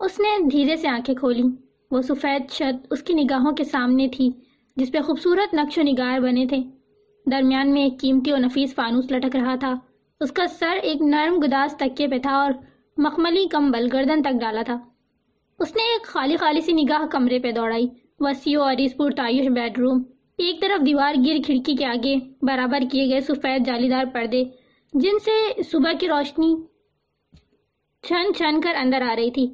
اس نے دھیرے سے آنکھیں کھولی۔ وہ سفید چھت اس کی نگاہوں کے سامنے تھی، جس پہ خوبصورت نقش و نگار بنے تھے۔ درمیان میں ایک قیمتی و نفیس فانوس لٹک رہا تھا۔ اس کا سر ایک نرم گداس تکے پہ تھا اور مخملی کمبل گردن تک ڈالا تھا۔ اس نے ایک خالی خالی سی نگاہ کمرے پہ دوڑائی۔ وسیع اور اس پور تعیش بیڈ روم۔ ایک طرف دیوار گر کھڑکی کے آگے برابر کیے گئے سفید جالیدار پردے، جن سے صبح کی روشنی چھن چھن کر اندر آ رہی تھی۔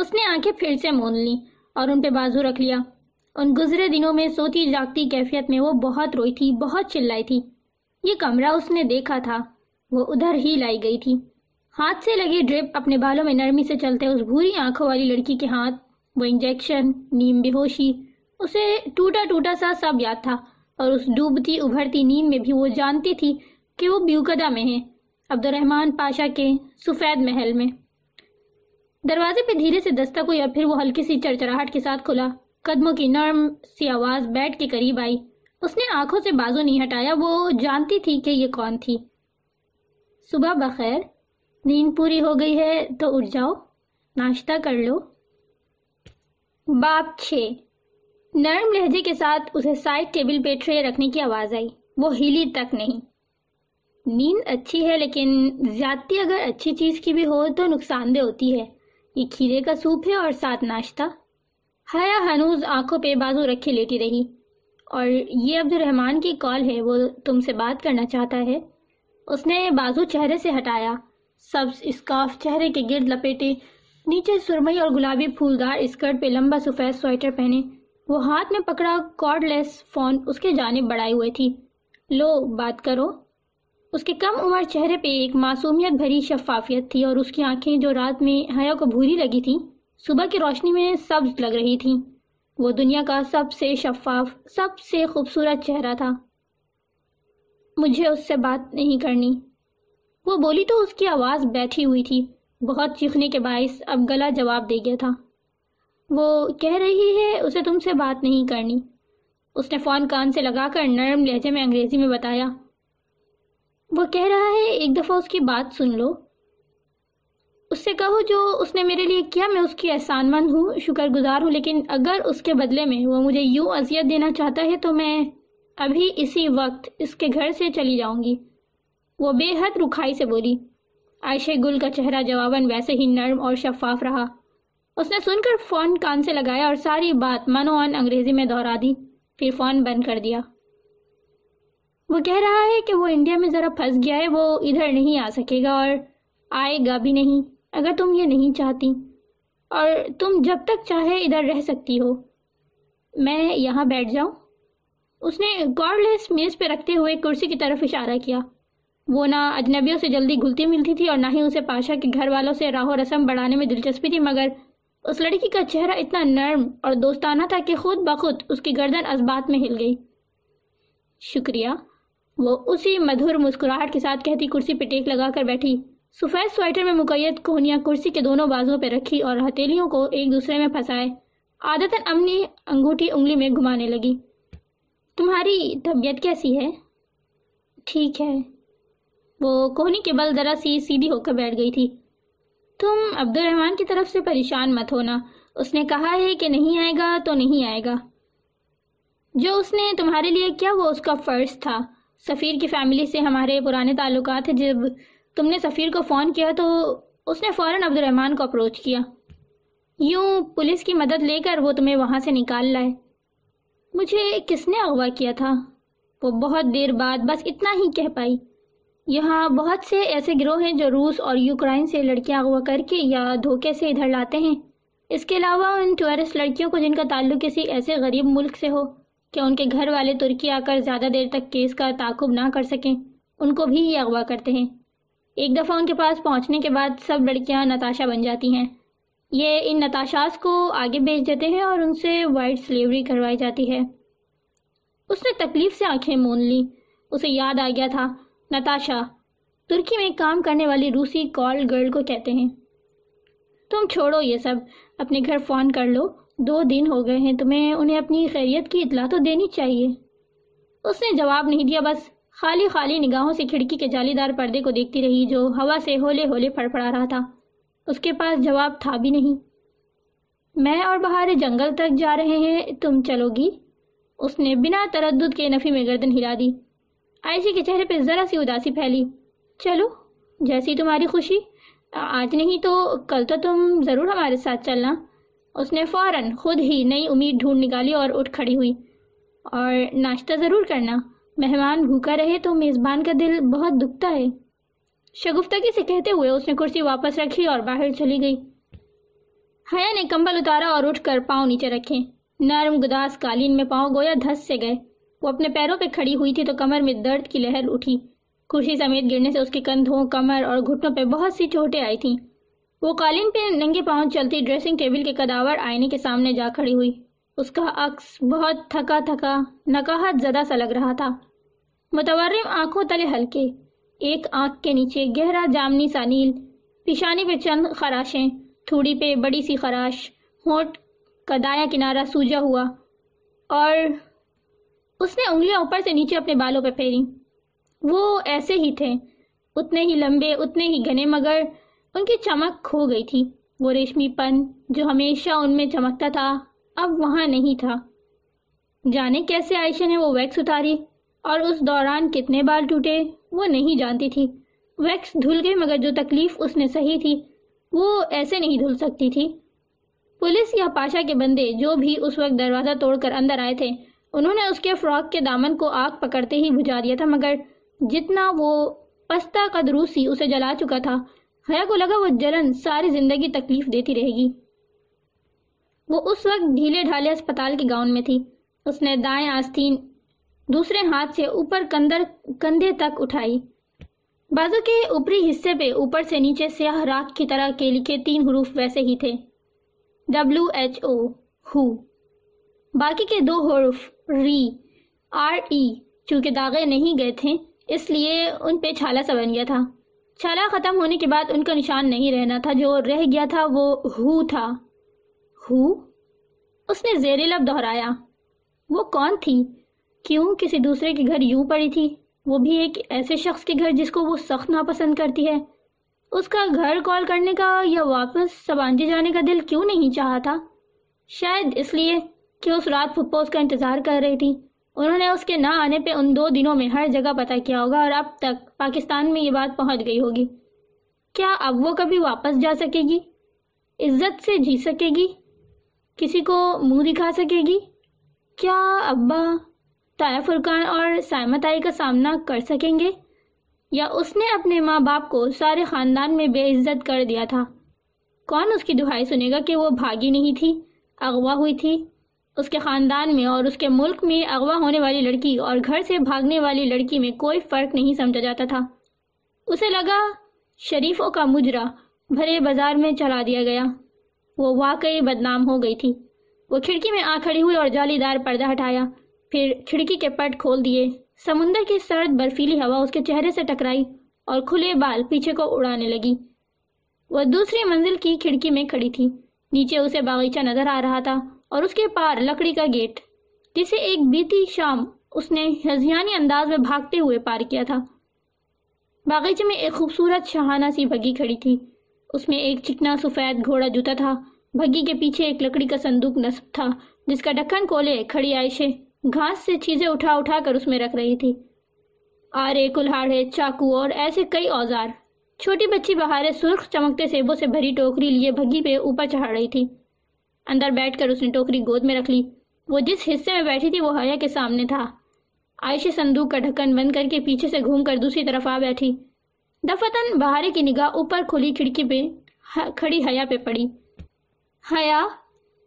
اس نے آنکھیں پھر سے مون لی اور ان پہ بازو رکھ لیا۔ ان گزرے دنوں میں سوتی جاگتی کیفیت میں وہ بہت روئی تھی، بہت چلائی تھی۔ یہ کمرہ اس نے دیکھا تھا، وہ ادھر ہی لائی گئی تھی۔ ہاتھ سے لگی ڈرپ اپنے بالوں میں نرمی سے چلتے اس بھوری آنکھوں والی لڑکی کے ہاتھ، وہ انجیکشن، نیم بے ہوشی اسے ٹوٹا ٹوٹا سا سب یاد تھا۔ اور اس ڈوبتی، ابھرتی نیم میں بھی وہ جانتی تھی کہ وہ بیوکدہ میں ہے عبد الرحمن پاشا کے سفید محل میں۔ دروازے پہ دھیرے سے دستک ہوئی اور پھر وہ ہلکی سی چرچراہٹ کے ساتھ کھلا۔ قدموں کی نرم سی آواز بیٹھ کے قریب آئی۔ اس نے آنکھوں سے بازو نہیں ہٹایا، وہ جانتی تھی کہ یہ کون تھی۔ صبح بخیر، نیند پوری ہو گئی ہے تو اٹھ جاؤ، ناشتہ کر لو۔ باپ چھ۔ نرم لہجے کے ساتھ اسے سائڈ ٹیبل پہ ٹرے رکھنے کی آواز آئی۔ وہ ہیلی تک نہیں۔ نیند اچھی ہے، لیکن زیادتی اگر اچھی چیز کی بھی ہو تو نقصان دہ ہوتی ہے۔ یہ کھیرے کا سوپ ہے اور ساتھ ناشتہ۔ حیا ہنوز آنکھوں پہ بازو رکھے لیٹی رہی۔ اور یہ عبد الرحمان کی کال ہے، وہ تم سے بات کرنا چاہتا ہے۔ اس نے بازو چہرے سے ہٹایا۔ سبز اسکارف چہرے کے گرد لپیٹے، نیچے سرمئی اور گلابی پھولدار اسکرٹ پہ لمبا سفید سویٹر پہنے۔ وہ ہاتھ میں پکڑا کارڈ لیس فون اس کے جانب بڑھائے ہوئے تھی۔ لو، بات کرو۔ اس کے کم عمر چہرے پہ ایک معصومیت بھری شفافیت تھی اور اس کی آنکھیں جو رات میں حیا کو بھوری لگی تھی صبح کی روشنی میں سبز لگ رہی تھی وہ دنیا کا سب سے شفاف، سب سے خوبصورت چہرہ تھا۔ مجھے اس سے بات نہیں کرنی۔ وہ بولی تو اس کی آواز بیٹھی ہوئی تھی۔ بہت چیخنے کے باعث اب گلا جواب دے گیا تھا۔ وہ کہہ رہی ہے، اسے تم سے بات نہیں کرنی۔ اس نے فون کان سے لگا کر نرم لہجے میں انگریزی میں بتایا۔ وہ کہہ رہا ہے، ایک دفعہ اس کی بات سن لو۔ اس سے کہو جو اس نے میرے لیے کیا، میں اس کی احسان مند ہوں، شکر گزار ہوں، لیکن اگر اس کے بدلے میں وہ مجھے یوں اذیت دینا چاہتا ہے تو میں ابھی اسی وقت اس کے گھر سے چلی جاؤں گی۔ وہ بے حد رکھائی سے بولی۔ عائشہ گل کا چہرہ جواباً ویسے ہی نرم اور شفاف رہا۔ اس نے سن کر فون کان سے لگایا اور ساری بات منو ان انگریزی میں دہرا دی۔ پھر فون بند کر دیا۔ وہ کہہ رہا ہے کہ وہ انڈیا میں ذرا پھنس گیا ہے، وہ ادھر نہیں آ سکے گا اور آئے گا بھی نہیں۔ اگر تم یہ نہیں چاہتی، اور تم جب تک چاہے ادھر رہ سکتی ہو۔ میں یہاں بیٹھ جاؤں۔ اس نے لیس میز پہ رکھتے ہوئے کرسی کی طرف اشارہ کیا۔ وہ نہ اجنبیوں سے جلدی گھلتی ملتی تھی اور نہ ہی اسے پاشا کے گھر والوں سے راہ و رسم بڑھانے میں دلچسپی تھی، مگر اس لڑکی کا چہرہ اتنا نرم اور دوستانہ تھا کہ خود بخود اس کی گردن ازبات میں ہل گئی۔ شکریہ۔ وہ اسی مدھر مسکراہٹ کے ساتھ کہتی کرسی پہ ٹیک لگا کر بیٹھی۔ سفید سویٹر میں مقید کوہنیاں کرسی کے دونوں بازوں پہ رکھی اور ہتھیلیوں کو ایک دوسرے میں پھنسائے۔ عادتاً امنی انگوٹھی انگلی میں گھمانے لگی۔ تمہاری طبیعت کیسی ہے؟ ٹھیک ہے۔ وہ کوہنی کے بل ذرا سی سیدھی ہو کر بیٹھ گئی تھی۔ تم عبد الرحمان کی طرف سے پریشان مت ہونا۔ اس نے کہا ہے کہ نہیں آئے گا تو نہیں آئے گا۔ جو اس نے تمہارے لیے کیا وہ اس کا فرض تھا۔ سفیر کی فیملی سے ہمارے پرانے تعلقات ہیں۔ جب تم نے سفیر کو فون کیا تو اس نے فوراً عبد الرحمان کو اپروچ کیا۔ یوں پولیس کی مدد لے کر وہ تمہیں وہاں سے نکال لائے۔ مجھے کس نے اغوا کیا تھا؟ وہ بہت دیر بعد بس اتنا ہی کہہ پائی۔ یہاں بہت سے ایسے گروہ ہیں جو روس اور یوکرائن سے لڑکیاں اغوا کر کے یا دھوکے سے ادھر لاتے ہیں۔ اس کے علاوہ ان ٹورسٹ لڑکیوں کو جن کا تعلق کسی ایسے غریب ملک سے ہو کہ ان کے گھر والے ترکی آ کر زیادہ دیر تک کیس کا تعاقب نہ کر سکیں، ان کو بھی یہ اغوا کرتے ہیں۔ ایک دفعہ ان کے پاس پہنچنے کے بعد سب لڑکیاں نتاشا بن جاتی ہیں۔ یہ ان نتاشاز کو آگے بھیج دیتے ہیں اور ان سے وائٹ سلیوری کروائی جاتی ہے۔ اس نے تکلیف سے آنکھیں مون لی اسے یاد آ گیا تھا، نتاشا، ترکی میں کام کرنے والی روسی کال گرل کو کہتے ہیں۔ تم چھوڑو یہ سب، اپنے گھر فون کر لو۔ دو دن ہو گئے ہیں، تمہیں انہیں اپنی خیریت کی اطلاع تو دینی چاہیے۔ اس نے جواب نہیں دیا، بس خالی خالی نگاہوں سے کھڑکی کے جالی دار پردے کو دیکھتی رہی، جو ہوا سے ہولے ہولے پھڑ پڑا رہا تھا۔ اس کے پاس جواب تھا بھی نہیں۔ میں اور بہار جنگل تک جا رہے ہیں، تم چلو گی۔ اس نے بنا تردد کے نفی میں گردن ہلا دی۔ عائشہ کے چہرے پہ ذرا سی اداسی پھیلی۔ چلو، جیسی تمہاری خوشی۔ آج نہیں تو کل تو تم ضرور ہمارے ساتھ چلنا۔ اس نے فوراً خود ہی نئی امید ڈھونڈ نکالی اور اٹھ کھڑی ہوئی۔ اور ناشتہ ضرور کرنا۔ مہمان بھوکا رہے تو میزبان کا دل بہت دکھتا ہے۔ شگفتگی سے کہتے ہوئے اس نے کرسی واپس رکھی اور باہر چلی گئی۔ حیا نے کمبل اتارا اور اٹھ کر پاؤں نیچے رکھے۔ نرم گداس قالین میں پاؤں گویا دھس سے گئے۔ وہ اپنے پیروں پہ کھڑی ہوئی تھی تو کمر میں درد کی لہر اٹھی۔ کرسی سمیت گرنے سے اس کے کندھوں، کمر اور گھٹنوں پہ بہت سی چوٹیں آئی تھیں۔ وہ قالین پہ ننگے پاؤں چلتی ڈریسنگ ٹیبل کے قداور آئینے کے سامنے جا کھڑی ہوئی۔ اس کا عکس بہت تھکا تھکا، نکاہت زدہ سا لگ رہا تھا۔ متورم آنکھوں تلے ہلکے، ایک آنکھ کے نیچے گہرا جامنی سا نیل، پیشانی پہ چند خراشیں، تھوڑی پہ بڑی سی خراش، ہونٹ کا دایا کنارہ سوجا ہوا۔ اور اس نے انگلیاں اوپر سے نیچے اپنے بالوں پہ پھیری۔ وہ ایسے ہی تھے، اتنے ہی لمبے، اتنے ہی گھنے، مگر ان کی چمک کھو گئی تھی۔ وہ ریشمی پن جو ہمیشہ ان میں چمکتا تھا، اب وہاں نہیں تھا۔ جانے کیسے عائشہ نے وہ ویکس اتاری اور اس دوران کتنے بال ٹوٹے، وہ نہیں جانتی تھی۔ ویکس دھل گئے مگر جو تکلیف اس نے سہی تھی، وہ ایسے نہیں دھل سکتی تھی۔ پولیس یا پاشا کے بندے جو بھی اس وقت دروازہ توڑ کر اندر آئے تھے، انہوں نے اس کے فراک کے دامن کو آگ پکڑتے ہی بجھا دیا تھا، مگر جتنا وہ پستہ قدروسی اسے جلا چکا تھا حیا کو لگا وہ جلن ساری زندگی تکلیف دیتی رہے گی۔ وہ اس وقت ڈھیلے ڈھالے اسپتال کے گاؤن میں تھی۔ اس نے دائیں آستین دوسرے ہاتھ سے اوپر کندر کندھے تک اٹھائی۔ بازو کے اوپری حصے پہ اوپر سے نیچے سیاہ راک کی طرح کے لکھے تین حروف ویسے ہی تھے۔ ڈبلو ایچ او، ہو۔ باقی کے دو حروف ری، آر، ای، چونکہ داغے نہیں گئے تھے، اس لیے ان پہ چھالا سا بن گیا تھا۔ چھالا ختم ہونے کے بعد ان کا نشان نہیں رہنا تھا، جو رہ گیا تھا وہ ہو تھا۔ ہو؟ اس نے زیر لب دہرایا۔ وہ کون تھی؟ کیوں کسی دوسرے کے گھر یوں پڑی تھی؟ وہ بھی ایک ایسے شخص کے گھر جس کو وہ سخت ناپسند کرتی ہے۔ اس کا گھر کال کرنے کا یا واپس سبانجی جانے کا دل کیوں نہیں چاہا تھا؟ شاید اس لیے کہ اس رات پھپھو اس کا انتظار کر رہی تھی۔ انہوں نے اس کے نہ آنے پہ ان دو دنوں میں ہر جگہ پتہ کیا ہوگا اور اب تک پاکستان میں یہ بات پہنچ گئی ہوگی۔ کیا اب وہ کبھی واپس جا سکے گی؟ عزت سے جی سکے گی؟ کسی کو منہ دکھا سکے گی؟ کیا ابا تایا فرقان اور سائمت آئی کا سامنا کر سکیں گے؟ یا اس نے اپنے ماں باپ کو سارے خاندان میں بے عزت کر دیا تھا؟ کون اس کی دہائی سنے گا کہ وہ بھاگی نہیں تھی، اغوا ہوئی تھی؟ اس کے خاندان میں اور اس کے ملک میں اغوا ہونے والی لڑکی اور گھر سے بھاگنے والی لڑکی میں کوئی فرق نہیں سمجھا جاتا تھا۔ اسے لگا شریفوں کا مجرا بھرے بازار میں چلا دیا گیا۔ وہ واقعی بدنام ہو گئی تھی۔ وہ کھڑکی میں آ کھڑی ہوئی اور جالی دار پردہ ہٹایا۔ پھر کھڑکی کے پٹ کھول دیے۔ سمندر کی سرد برفیلی ہوا اس کے چہرے سے ٹکرائی اور کھلے بال پیچھے کو اڑانے لگی۔ وہ دوسری منزل کی کھڑکی میں کھڑی تھی۔ نیچے اسے باغیچہ نظر آ رہا تھا۔ اور اس کے پار لکڑی کا گیٹ، جسے ایک بیتی شام اس نے ہزیانی انداز میں بھاگتے ہوئے پار کیا تھا۔ باغیچے میں ایک خوبصورت شہانہ سی بھگی کھڑی تھی۔ اس میں ایک چکنا سفید گھوڑا جوتا تھا۔ بھگی کے پیچھے ایک لکڑی کا صندوق نصب تھا، جس کا ڈکن کولے، کھڑی عائشے گھاس سے چیزیں اٹھا اٹھا کر اس میں رکھ رہی تھی۔ آرے، کلہاڑے، چاقو اور ایسے کئی اوزار۔ چھوٹی بچی بہارے سرخ چمکتے سیبوں سے بھری ٹوکری لیے بھگی پہ اوپر چڑھ رہی تھی۔ اندر بیٹھ کر اس نے ٹوکری گود میں رکھ لی۔ وہ جس حصے میں بیٹھی تھی وہ حیا کے سامنے تھا۔ عائشہ صندوق کا ڈھکن بند کر کے پیچھے سے گھوم کر دوسری طرف آ بیٹھی۔ دفتن بہارے کی نگاہ اوپر کھلی کھڑکی پہ کھڑی حیا پہ پڑی۔ حیا!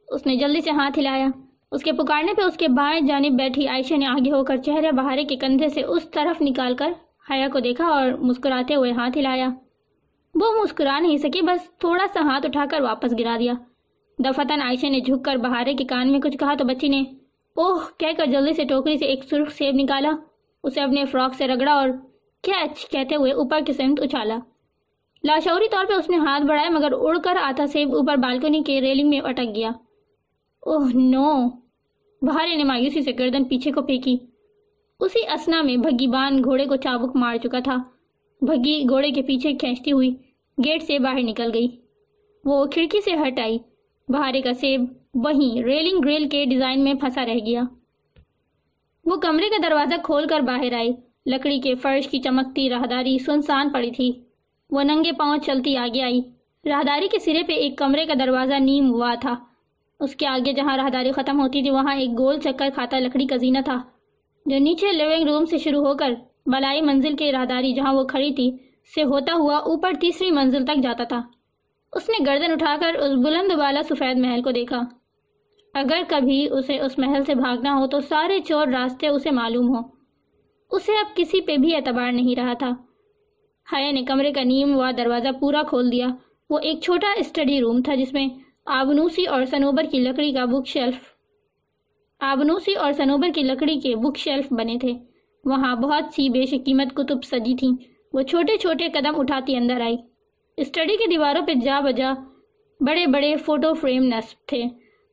اس نے جلدی سے ہاتھ ہلایا۔ اس کے پکارنے پہ اس کے بائیں جانب بیٹھی عائشہ نے آگے ہو کر چہرے بہارے کے کندھے سے اس طرف نکال کر حیا کو دیکھا اور مسکراتے ہوئے ہاتھ ہلایا۔ وہ مسکرا نہیں سکی، بس تھوڑا سا ہاتھ اٹھا کر واپس گرا دیا۔ دفتن عائشہ نے جھک کر بہارے کے کان میں کچھ کہا تو بچی نے، اوہ، کہہ کر جلدی سے ٹوکری سے ایک سرخ سیب نکالا۔ اسے اپنے فراک سے رگڑا اور کیچ کہتے ہوئے اوپر کی سمت اچھالا۔ لاشعوری طور پہ اس نے ہاتھ بڑھایا مگر اڑ کر آتا سیب اوپر بالکنی کے ریلنگ میں اٹک گیا۔ اوہ، نو۔ بہارے نے مایوسی سے گردن پیچھے کو پھینکی۔ اسی اسنا میں بھگی بان گھوڑے کو چابک مار چکا تھا۔ بھگی گھوڑے کے پیچھے کھینچتی ہوئی گیٹ سے باہر نکل گئی۔ وہ کھڑکی سے ہٹ آئی۔ بہارے کا سیب وہیں ریلنگ گریل کے ڈیزائن میں پھنسا رہ گیا۔ وہ کمرے کا دروازہ کھول کر باہر آئی۔ لکڑی کے فرش کی چمکتی راہداری سنسان پڑی تھی۔ وہ ننگے پاؤں چلتی آگے آئی۔ راہداری کے سرے پہ ایک کمرے کا دروازہ نیم ہوا تھا۔ اس کے آگے جہاں راہداری ختم ہوتی تھی، وہاں ایک گول چکر کھاتا لکڑی کا زینہ تھا۔ جو نیچے لیونگ روم سے شروع ہو کر بلائی منزل کے راہداری جہاں وہ کھڑی تھی، سے ہوتا ہوا اوپر تیسری منزل تک جاتا تھا۔ اس نے گردن اٹھا کر اس بلند والا سفید محل کو دیکھا۔ اگر کبھی اسے اس محل سے بھاگنا ہو تو سارے چور راستے اسے معلوم ہو اسے اب کسی پہ بھی اعتبار نہیں رہا تھا۔ حیا نے کمرے کا نیم ہوا دروازہ پورا کھول دیا۔ وہ ایک چھوٹا اسٹڈی روم تھا جس میں آبنوسی اور سنوبر کی لکڑی کا بک شیلف، آبنوسی اور سنوبر کی لکڑی کے بک شیلف بنے تھے۔ وہاں بہت سی بیش قیمت کتب سجی تھیں۔ وہ چھوٹے چھوٹے قدم اٹھاتی اندر آئی۔ اسٹڈی کی دیواروں پہ جا بجا بڑے بڑے فوٹو فریم نصب تھے۔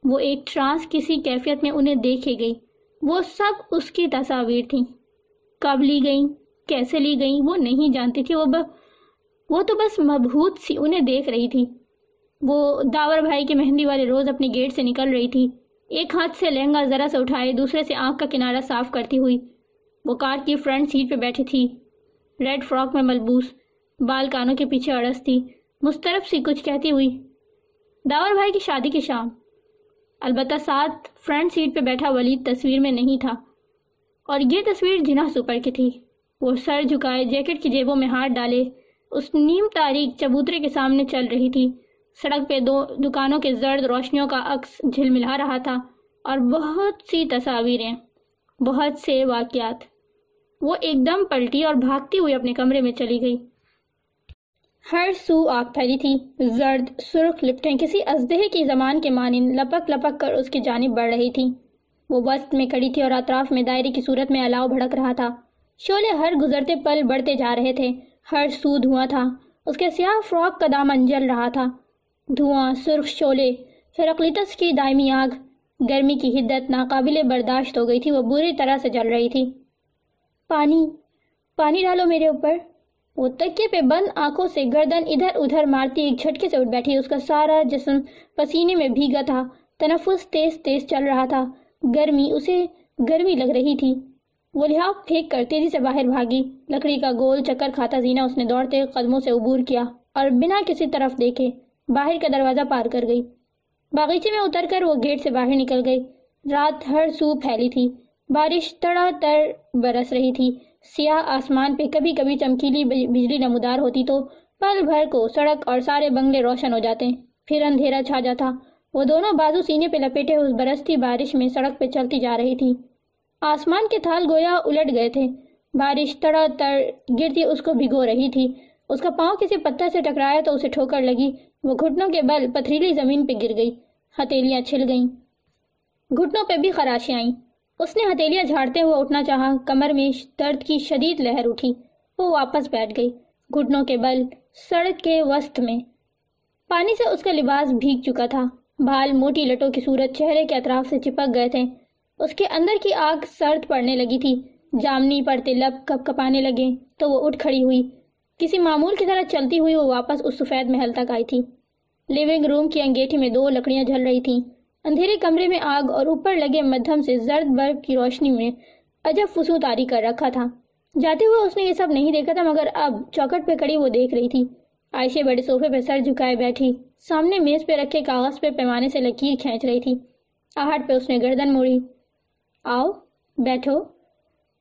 وہ ایک ٹرانس کسی کیفیت میں انہیں دیکھے گئی۔ وہ سب اس کی تصاویر تھیں۔ کب لی گئیں؟ کیسے لی گئیں؟ وہ نہیں جانتی تھی۔ وہ ب... وہ تو بس مبہوت سی انہیں دیکھ رہی تھی۔ وہ داور بھائی کے مہندی والے روز اپنے گیٹ سے نکل رہی تھی۔ ایک ہاتھ سے لہنگا ذرا سے اٹھائے، دوسرے سے آنکھ کا کنارہ صاف کرتی ہوئی۔ وہ کار کی فرنٹ سیٹ پہ بیٹھی تھی۔ ریڈ فراک میں ملبوس۔ بال کانوں کے پیچھے اڑس تھی۔ مسترف سی کچھ کہتی ہوئی، داور بھائی کی شادی کی شام۔ البتہ ساتھ فرنٹ سیٹ پہ بیٹھا ولید تصویر میں نہیں تھا۔ اور یہ تصویر جناح سپر کی تھی۔ وہ سر جھکائے جیکٹ کی جیبوں میں ہاتھ ڈالے، اس نیم تاریخ چبوترے کے سامنے چل رہی تھی۔ سڑک پہ دو دکانوں کے زرد روشنیوں کا عکس جھلملا رہا تھا۔ اور بہت سی تصاویریں، بہت سے واقعات۔ وہ ایک دم پلٹی اور بھاگتی ہوئی اپنے کمرے میں چلی گئی۔ ہر سو آگ پھیلی تھی۔ زرد، سرخ لپٹیں کسی ازدہے کی زمان کے مانند لپک لپک کر اس کی جانب بڑھ رہی تھی وہ وسط میں کھڑی تھی اور اطراف میں دائرے کی صورت میں الاؤ بھڑک رہا تھا۔ شولے ہر گزرتے پل بڑھتے جا رہے تھے۔ ہر سو دھواں تھا۔ اس کے سیاہ فراک کا دامن جل رہا تھا۔ دھواں، سرخ شولے ہیراکلیٹس کی دائمی آگ۔ گرمی کی حدت ناقابل برداشت ہو گئی تھی۔ وہ بری طرح سے جل رہی تھی۔ پانی پانی ڈالو میرے اوپر۔ وہ تکیے پہ بند آنکھوں سے گردن ادھر ادھر مارتی ایک جھٹکے سے اٹھ بیٹھی۔ اس کا سارا جسم پسینے میں بھیگا تھا۔ تنفس تیز تیز چل رہا تھا۔ گرمی، اسے گرمی لگ رہی تھی۔ وہ لحاظ پھینک کر تیزی سے باہر بھاگی۔ لکڑی کا گول چکر کھاتا زینہ اس نے دوڑتے قدموں سے عبور کیا اور بنا کسی طرف دیکھے۔ باہر کا دروازہ پار کر گئی۔ باغیچے میں اتر کر وہ گیٹ سے باہر نکل گئی۔ رات ہر سو پھیلی تھی۔ بارش تڑا تر برس رہی تھی۔ سیاہ آسمان پہ کبھی کبھی چمکیلی بجلی نمودار ہوتی تو پل بھر کو سڑک اور سارے بنگلے روشن ہو جاتے، پھر اندھیرا چھا جاتا۔ وہ دونوں بازو سینے پہ لپیٹے اس برستی بارش میں سڑک پہ چلتی جا رہی تھی۔ آسمان کے تھال گویا الٹ گئے تھے۔ بارش تڑا تڑ گرتی اس کو بھگو رہی تھی۔ اس کا پاؤں کسی پتھر سے ٹکرایا تو اسے ٹھوکر لگی۔ وہ گھٹنوں کے بل پتھریلی زمین پہ گر گئی۔ ہتیلیاں چھل گئیں۔ گھٹنوں پہ بھی خراشیں آئیں۔ اس نے ہتیلیاں جھاڑتے ہوئے اٹھنا چاہا۔ کمر میں درد کی شدید لہر اٹھی۔ وہ واپس بیٹھ گئی۔ گھٹنوں کے بل سڑک کے وسط میں۔ پانی سے اس کا لباس بھیگ چکا تھا۔ بھال موٹی لٹوں کی صورت چہرے کے اطراف سے چپک گئے تھے۔ اس کے اندر کی آگ سرد پڑنے لگی تھی۔ جامنی پڑتے لب کپ کپانے لگے تو وہ اٹھ کھڑی ہوئی۔ کسی معمول کی طرح چلتی ہوئی وہ واپس اس سفید محل تک آئی تھی۔ لیونگ روم کی انگیٹھی میں دو لکڑیاں جل رہی تھیں۔ اندھیرے کمرے میں آگ اور اوپر لگے مدھم سے زرد برف کی روشنی میں عجب فسو تاری کر رکھا تھا۔ جاتے ہوئے اس نے یہ سب نہیں دیکھا تھا، مگر اب چوکٹ پہ کڑی وہ دیکھ رہی تھی۔ عائشہ بڑے صوفے پہ سر جھکائے بیٹھی۔ سامنے میز پہ رکھے کاغذ پہ پیمانے سے لکیر کھینچ رہی تھی۔ آہٹ پہ اس نے گردن موڑی۔ آؤ، بیٹھو۔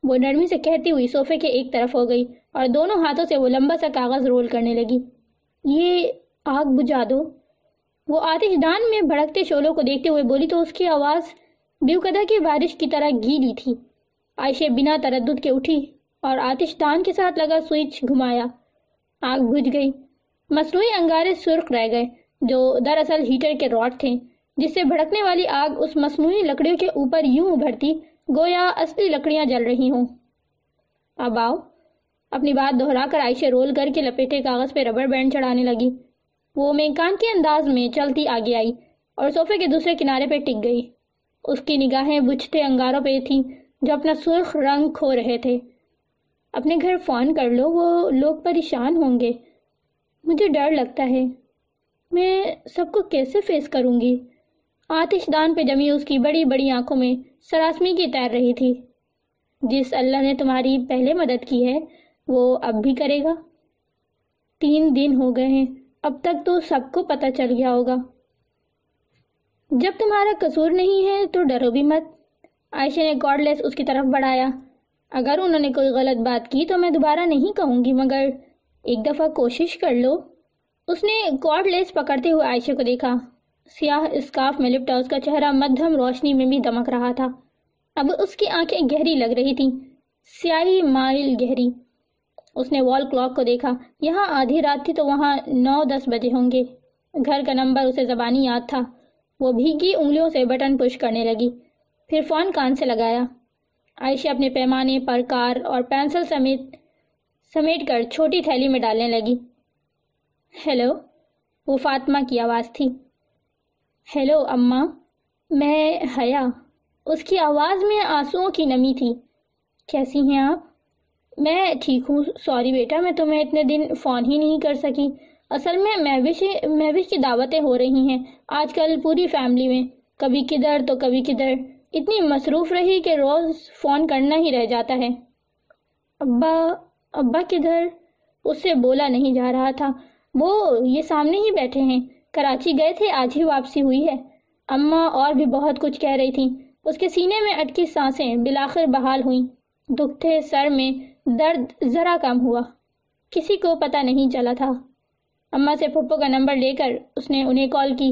وہ نرمی سے کہتی ہوئی صوفے کے ایک طرف ہو گئی اور دونوں ہاتھوں سے وہ لمبا سا کاغذ رول کرنے لگی۔ یہ آگ بجھا دو۔ وہ آتش دان میں بھڑکتے شولوں کو دیکھتے ہوئے بولی تو اس کی آواز بیوکدہ کی بارش کی طرح گیلی تھی۔ عائشہ بنا تردد کے اٹھی اور آتش دان کے ساتھ لگا سوئچ گھمایا۔ آگ بجھ گئی۔ مصنوعی انگارے سرخ رہ گئے جو دراصل ہیٹر کے راڈ تھے، جس سے بھڑکنے والی آگ اس مصنوعی لکڑیوں کے اوپر یوں ابھرتی گویا اصلی لکڑیاں جل رہی ہوں۔ اب آؤ۔ اپنی بات دہرا کر عائشہ رول کر کے لپیٹے کاغذ پہ ربڑ بینڈ چڑھانے لگی۔ وہ میکان کے انداز میں چلتی آگے آئی اور صوفے کے دوسرے کنارے پہ ٹک گئی۔ اس کی نگاہیں بجھتے انگاروں پہ تھیں جو اپنا سرخ رنگ کھو رہے تھے۔ اپنے گھر فون کر لو، وہ لوگ پریشان ہوں گے۔ مجھے ڈر لگتا ہے۔ میں سب کو کیسے فیس کروں گی؟ آتش دان پہ جمی اس کی بڑی بڑی آنکھوں میں سراسمی کی تیر رہی تھی۔ جس اللہ نے تمہاری پہلے مدد کی ہے، وہ اب بھی کرے گا۔ تین دن ہو گئے ہیں۔ اب تک تو سب کو پتہ چل گیا ہوگا۔ جب تمہارا قصور نہیں ہے تو ڈرو بھی مت۔ عائشہ نے کارڈ لیس اس کی طرف بڑھایا۔ اگر انہوں نے کوئی غلط بات کی تو میں دوبارہ نہیں کہوں گی، مگر ایک دفعہ کوشش کر لو۔ اس نے کارڈ لیس پکڑتے ہوئے عائشہ کو دیکھا۔ سیاہ اسکاف میں لپٹا، اس کا چہرہ مدھم روشنی میں بھی دمک رہا تھا۔ اب اس کی آنکھیں گہری لگ رہی تھیں۔ سیاہی مائل گہری۔ اس نے وال کلاک کو دیکھا۔ یہاں آدھی رات تھی تو وہاں نو دس بجے ہوں گے۔ گھر کا نمبر اسے زبانی یاد تھا۔ وہ بھیگی انگلیوں سے بٹن پش کرنے لگی۔ پھر فون کان سے لگایا۔ عائشہ اپنے پیمانے پر کار اور پینسل سمیت، سمیٹ کر چھوٹی تھیلی میں ڈالنے لگی۔ ہیلو، وہ فاطمہ کی آواز تھی۔ ہیلو، اماں، میں حیا۔ اس کی آواز میں آنسوؤں کی نمی تھی۔ کیسی ہیں آپ؟ میں ٹھیک ہوں، سوری بیٹا، میں تمہیں اتنے دن فون ہی نہیں کر سکی۔ اصل میں محوش محوش کی دعوتیں ہو رہی ہیں آج کل پوری فیملی میں۔ کبھی کدھر تو کبھی کدھر۔ اتنی مصروف رہی کہ روز فون کرنا ہی رہ جاتا ہے۔ ابا ابا کدھر؟ اس سے بولا نہیں جا رہا تھا۔ وہ یہ سامنے ہی بیٹھے ہیں۔ کراچی گئے تھے، آج ہی واپسی ہوئی ہے۔ اماں اور بھی بہت کچھ کہہ رہی تھیں۔ اس کے سینے میں اٹکی سانسیں بلاخر بحال ہوئیں۔ دکھتے سر میں درد ذرا کم ہوا۔ کسی کو پتہ نہیں چلا تھا۔ اماں سے پھپھو کا نمبر لے کر اس نے انہیں کال کی۔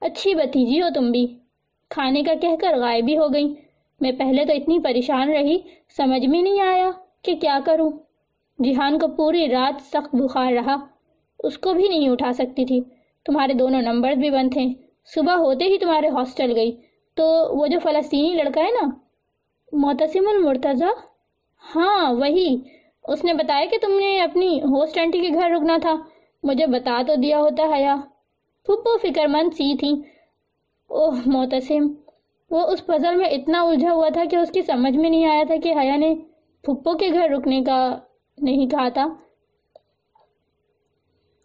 اچھی بتیجی ہو تم بھی۔ کھانے کا کہہ کر غائب ہو گئی۔ میں پہلے تو اتنی پریشان رہی، سمجھ میں نہیں آیا کہ کیا کروں۔ جہان کو پوری رات سخت بخار رہا۔ اس کو بھی نہیں اٹھا سکتی تھی۔ تمہارے دونوں نمبر بھی بند تھے۔ صبح ہوتے ہی تمہارے ہاسٹل گئی۔ تو وہ جو فلسطینی لڑکا ہے نا محتسم المرتضی؟ ہاں وہی۔ اس نے بتایا کہ تم نے اپنی ہوسٹ آنٹی کے گھر رکنا تھا۔ مجھے بتا تو دیا ہوتا حیا۔ پھپھو فکر مند سی تھی۔ اوہ محتسم وہ اس پزل میں اتنا الجھا ہوا تھا کہ اس کی سمجھ میں نہیں آیا تھا کہ حیا نے پھپھو کے گھر رکنے کا نہیں کہا تھا۔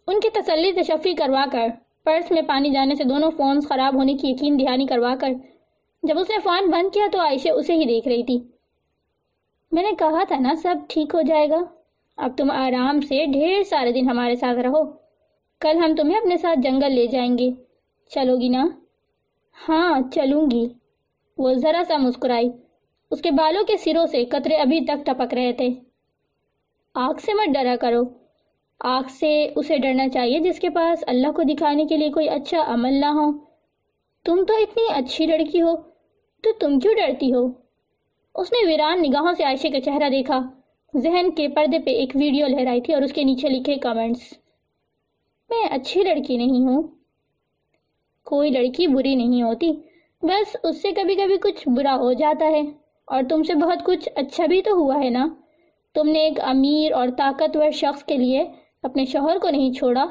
ان کی تسلی تشفی کروا کر، پرس میں پانی جانے سے دونوں فونز خراب ہونے کی یقین دہانی کروا کر۔ جب اس نے فون بند کیا تو عائشہ اسے ہی دیکھ رہی تھی۔ میں نے کہا تھا نا سب ٹھیک ہو جائے گا۔ اب تم آرام سے ڈھیر سارے دن ہمارے ساتھ رہو۔ کل ہم تمہیں اپنے ساتھ جنگل لے جائیں گے۔ چلو گی نا؟ ہاں چلوں گی۔ وہ ذرا سا مسکرائی۔ اس کے بالوں کے سروں سے قطرے ابھی تک ٹپک رہے تھے۔ آگ سے مت ڈرا کرو۔ آگ سے اسے ڈرنا چاہیے جس کے پاس اللہ کو دکھانے کے لیے کوئی اچھا عمل نہ ہو۔ تم تو اتنی اچھی لڑکی ہو، تو تم کیوں ڈرتی ہو؟ اس نے ویران نگاہوں سے عائشہ کا چہرہ دیکھا۔ ذہن کے پردے پہ ایک ویڈیو لہرائی تھی اور اس کے نیچے لکھے کمنٹس۔ میں اچھی لڑکی نہیں ہوں۔ کوئی لڑکی بری نہیں ہوتی۔ بس اس سے کبھی کبھی کچھ برا ہو جاتا ہے۔ اور تم سے بہت کچھ اچھا بھی تو ہوا ہے نا؟ تم نے ایک امیر اور طاقتور شخص کے لیے اپنے شوہر کو نہیں چھوڑا؟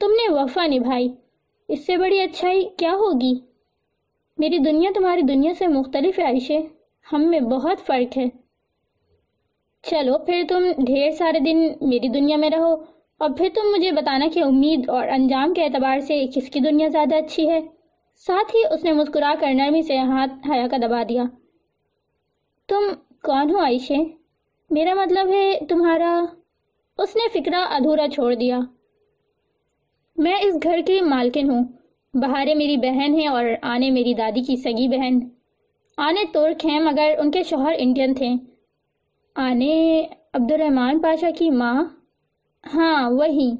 تم نے وفا نبھائی۔ اس سے بڑی اچھائی کیا ہوگی؟ میری دنیا تمہاری دنیا سے مختلف ہے، عائشہ۔ ہم میں بہت فرق ہے۔ چلو، پھر تم ڈھیر سارے دن میری دنیا میں رہو۔ اور پھر تم مجھے بتانا کہ امید اور انجام کے اعتبار سے کس کی دنیا زیادہ اچھی ہے۔ ساتھ ہی اس نے مسکرا کر نرمی سے ہاتھ حیا کا دبا دیا۔ تم کون ہو عائشہ؟ میرا مطلب ہے تمہارا۔ اس نے فکرہ ادھورا چھوڑ دیا۔ میں اس گھر کی مالکن ہوں۔ بہارے میری بہن ہے اور آنے میری دادی کی سگی بہن۔ آنے ترک ہیں مگر ان کے شوہر انڈین تھے۔ آنے عبد الرحمن پاشا کی ماں۔ ہاں وہی۔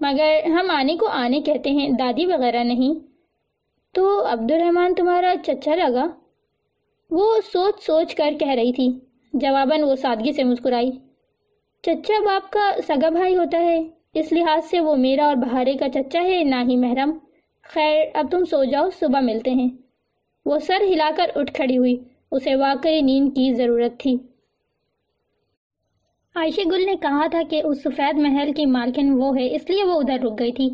مگر ہم آنے کو آنے کہتے ہیں، دادی وغیرہ نہیں۔ تو عبد الرحمن تمہارا چچا لگا؟ وہ سوچ سوچ کر کہہ رہی تھی۔ جواباً وہ سادگی سے مسکرائی۔ چچا باپ کا سگا بھائی ہوتا ہے، اس لحاظ سے وہ میرا اور بہارے کا چچا ہے، نہ ہی محرم۔ خیر، اب تم سو جاؤ، صبح ملتے ہیں۔ وہ سر ہلا کر اٹھ کھڑی ہوئی۔ اسے واقعی نیند کی ضرورت تھی۔ عائشہ گل نے کہا تھا کہ اس سفید محل کی مالکن وہ ہے، اس لیے وہ ادھر رک گئی تھی۔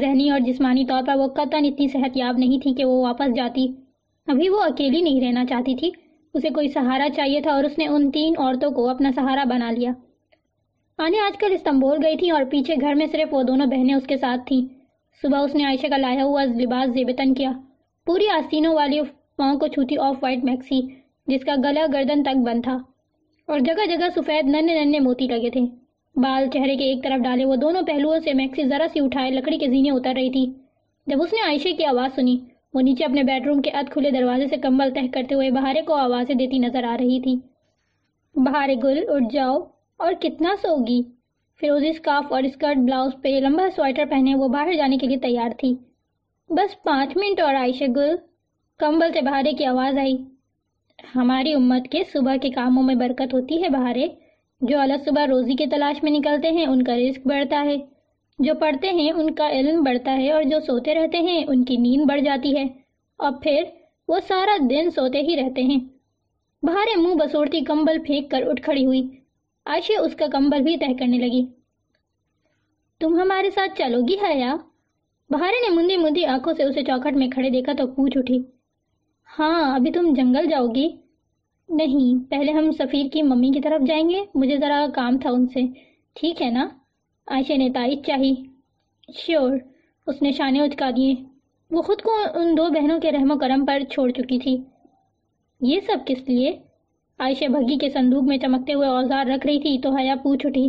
ذہنی اور جسمانی طور پر وہ قطن اتنی صحت یاب نہیں تھی کہ وہ واپس جاتی۔ ابھی وہ اکیلی نہیں رہنا چاہتی تھی۔ اسے کوئی سہارا چاہیے تھا اور اس نے ان تین عورتوں کو اپنا سہارا بنا لیا۔ آنے آج کل استنبول گئی تھی اور پیچھے گھر میں صرف وہ دونوں بہنیں اس کے ساتھ تھیں۔ صبح اس نے عائشہ کا لایا ہوا لباس زیبتن کیا۔ پوری آستینوں والی پاؤں کو چھوتی آف وائٹ میکسی جس کا گلا گردن تک بند تھا اور جگہ جگہ سفید ننے ننے موتی لگے تھے۔ بال چہرے کے ایک طرف ڈالے وہ دونوں پہلوؤں سے میکسی ذرا سی اٹھائے لکڑی کے زینے اتر رہی تھی۔ جب اس نے عائشہ کی آواز سنی، وہ نیچے اپنے بیڈ روم کے اد کھلے دروازے سے کمبل تہ کرتے ہوئے بہارے کو آوازیں دیتی نظر آ رہی تھی۔ بہارے گل، اٹھ جاؤ، اور کتنا سوگی۔ فیروزی اسکارف اور اسکرٹ بلاؤز پہ لمبا سویٹر پہنے وہ باہر جانے کے لیے تیار تھی۔ بس پانچ منٹ اور عائشہ گل، کمبل سے بہارے کی آواز آئی۔ ہماری امت کے صبح کے کاموں میں برکت ہوتی ہے بہارے۔ جو الگ صبح روزی کے تلاش میں نکلتے ہیں، ان کا رزق بڑھتا ہے۔ جو پڑھتے ہیں، ان کا علم بڑھتا ہے۔ اور جو سوتے رہتے ہیں، ان کی نیند بڑھ جاتی ہے۔ اور پھر وہ سارا دن سوتے ہی رہتے ہیں۔ بہارے منہ بسوڑتی کمبل پھینک کر اٹھ کھڑی ہوئی۔ عائشہ اس کا کمبل بھی تہ کرنے لگی۔ تم ہمارے ساتھ چلو گی حیا بہارے نے مندی مندی آنکھوں سے اسے چوکھٹ میں کھڑے دیکھا تو پوچھ اٹھی ہاں ابھی تم جنگل جاؤ گی؟ نہیں، پہلے ہم سفیر کی ممی کی طرف جائیں گے، مجھے ذرا کام تھا ان سے۔ ٹھیک ہے نا؟ عائشہ نے تائید چاہی۔ شیور، اس نے شانے اچکا دیے۔ وہ خود کو ان دو بہنوں کے رحم و کرم پر چھوڑ چکی تھی۔ یہ سب کس لیے؟ عائشہ بھگی کے صندوق میں چمکتے ہوئے اوزار رکھ رہی تھی تو حیا پوچھ اٹھی۔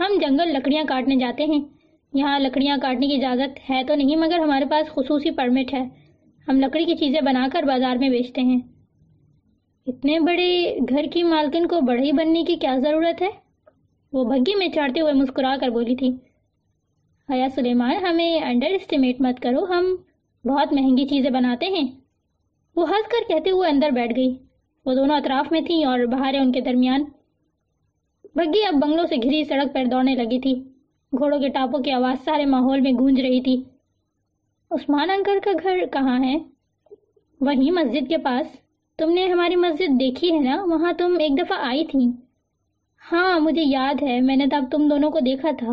ہم جنگل لکڑیاں کاٹنے جاتے ہیں۔ یہاں لکڑیاں کاٹنے کی اجازت ہے تو نہیں، مگر ہمارے پاس خصوصی پرمٹ ہے۔ ہم لکڑی کی چیزیں بنا کر بازار میں بیچتے ہیں۔ اتنے بڑے گھر کی مالکن کو بڑھئی بننے کی کیا ضرورت ہے؟ وہ بھگی میں چڑھتے ہوئے مسکرا کر بولی تھی۔ حیا سلیمان، ہمیں انڈر اسٹیمیٹ مت کرو، ہم بہت مہنگی چیزیں بناتے ہیں۔ وہ ہنس کر کہتے ہوئے اندر بیٹھ گئی۔ وہ دونوں اطراف میں تھیں اور بہاریں ان کے درمیان۔ بگی اب بنگلوں سے گھری سڑک پر دوڑنے لگی تھی۔ گھوڑوں کے ٹاپوں کی آواز سارے ماحول میں گونج رہی تھی۔ عثمان انکل کا گھر کہاں ہے؟ وہیں مسجد کے پاس۔ تم نے ہماری مسجد دیکھی ہے نا؟ وہاں تم ایک دفعہ آئی تھی۔ ہاں مجھے یاد ہے، میں نے تب تم دونوں کو دیکھا تھا۔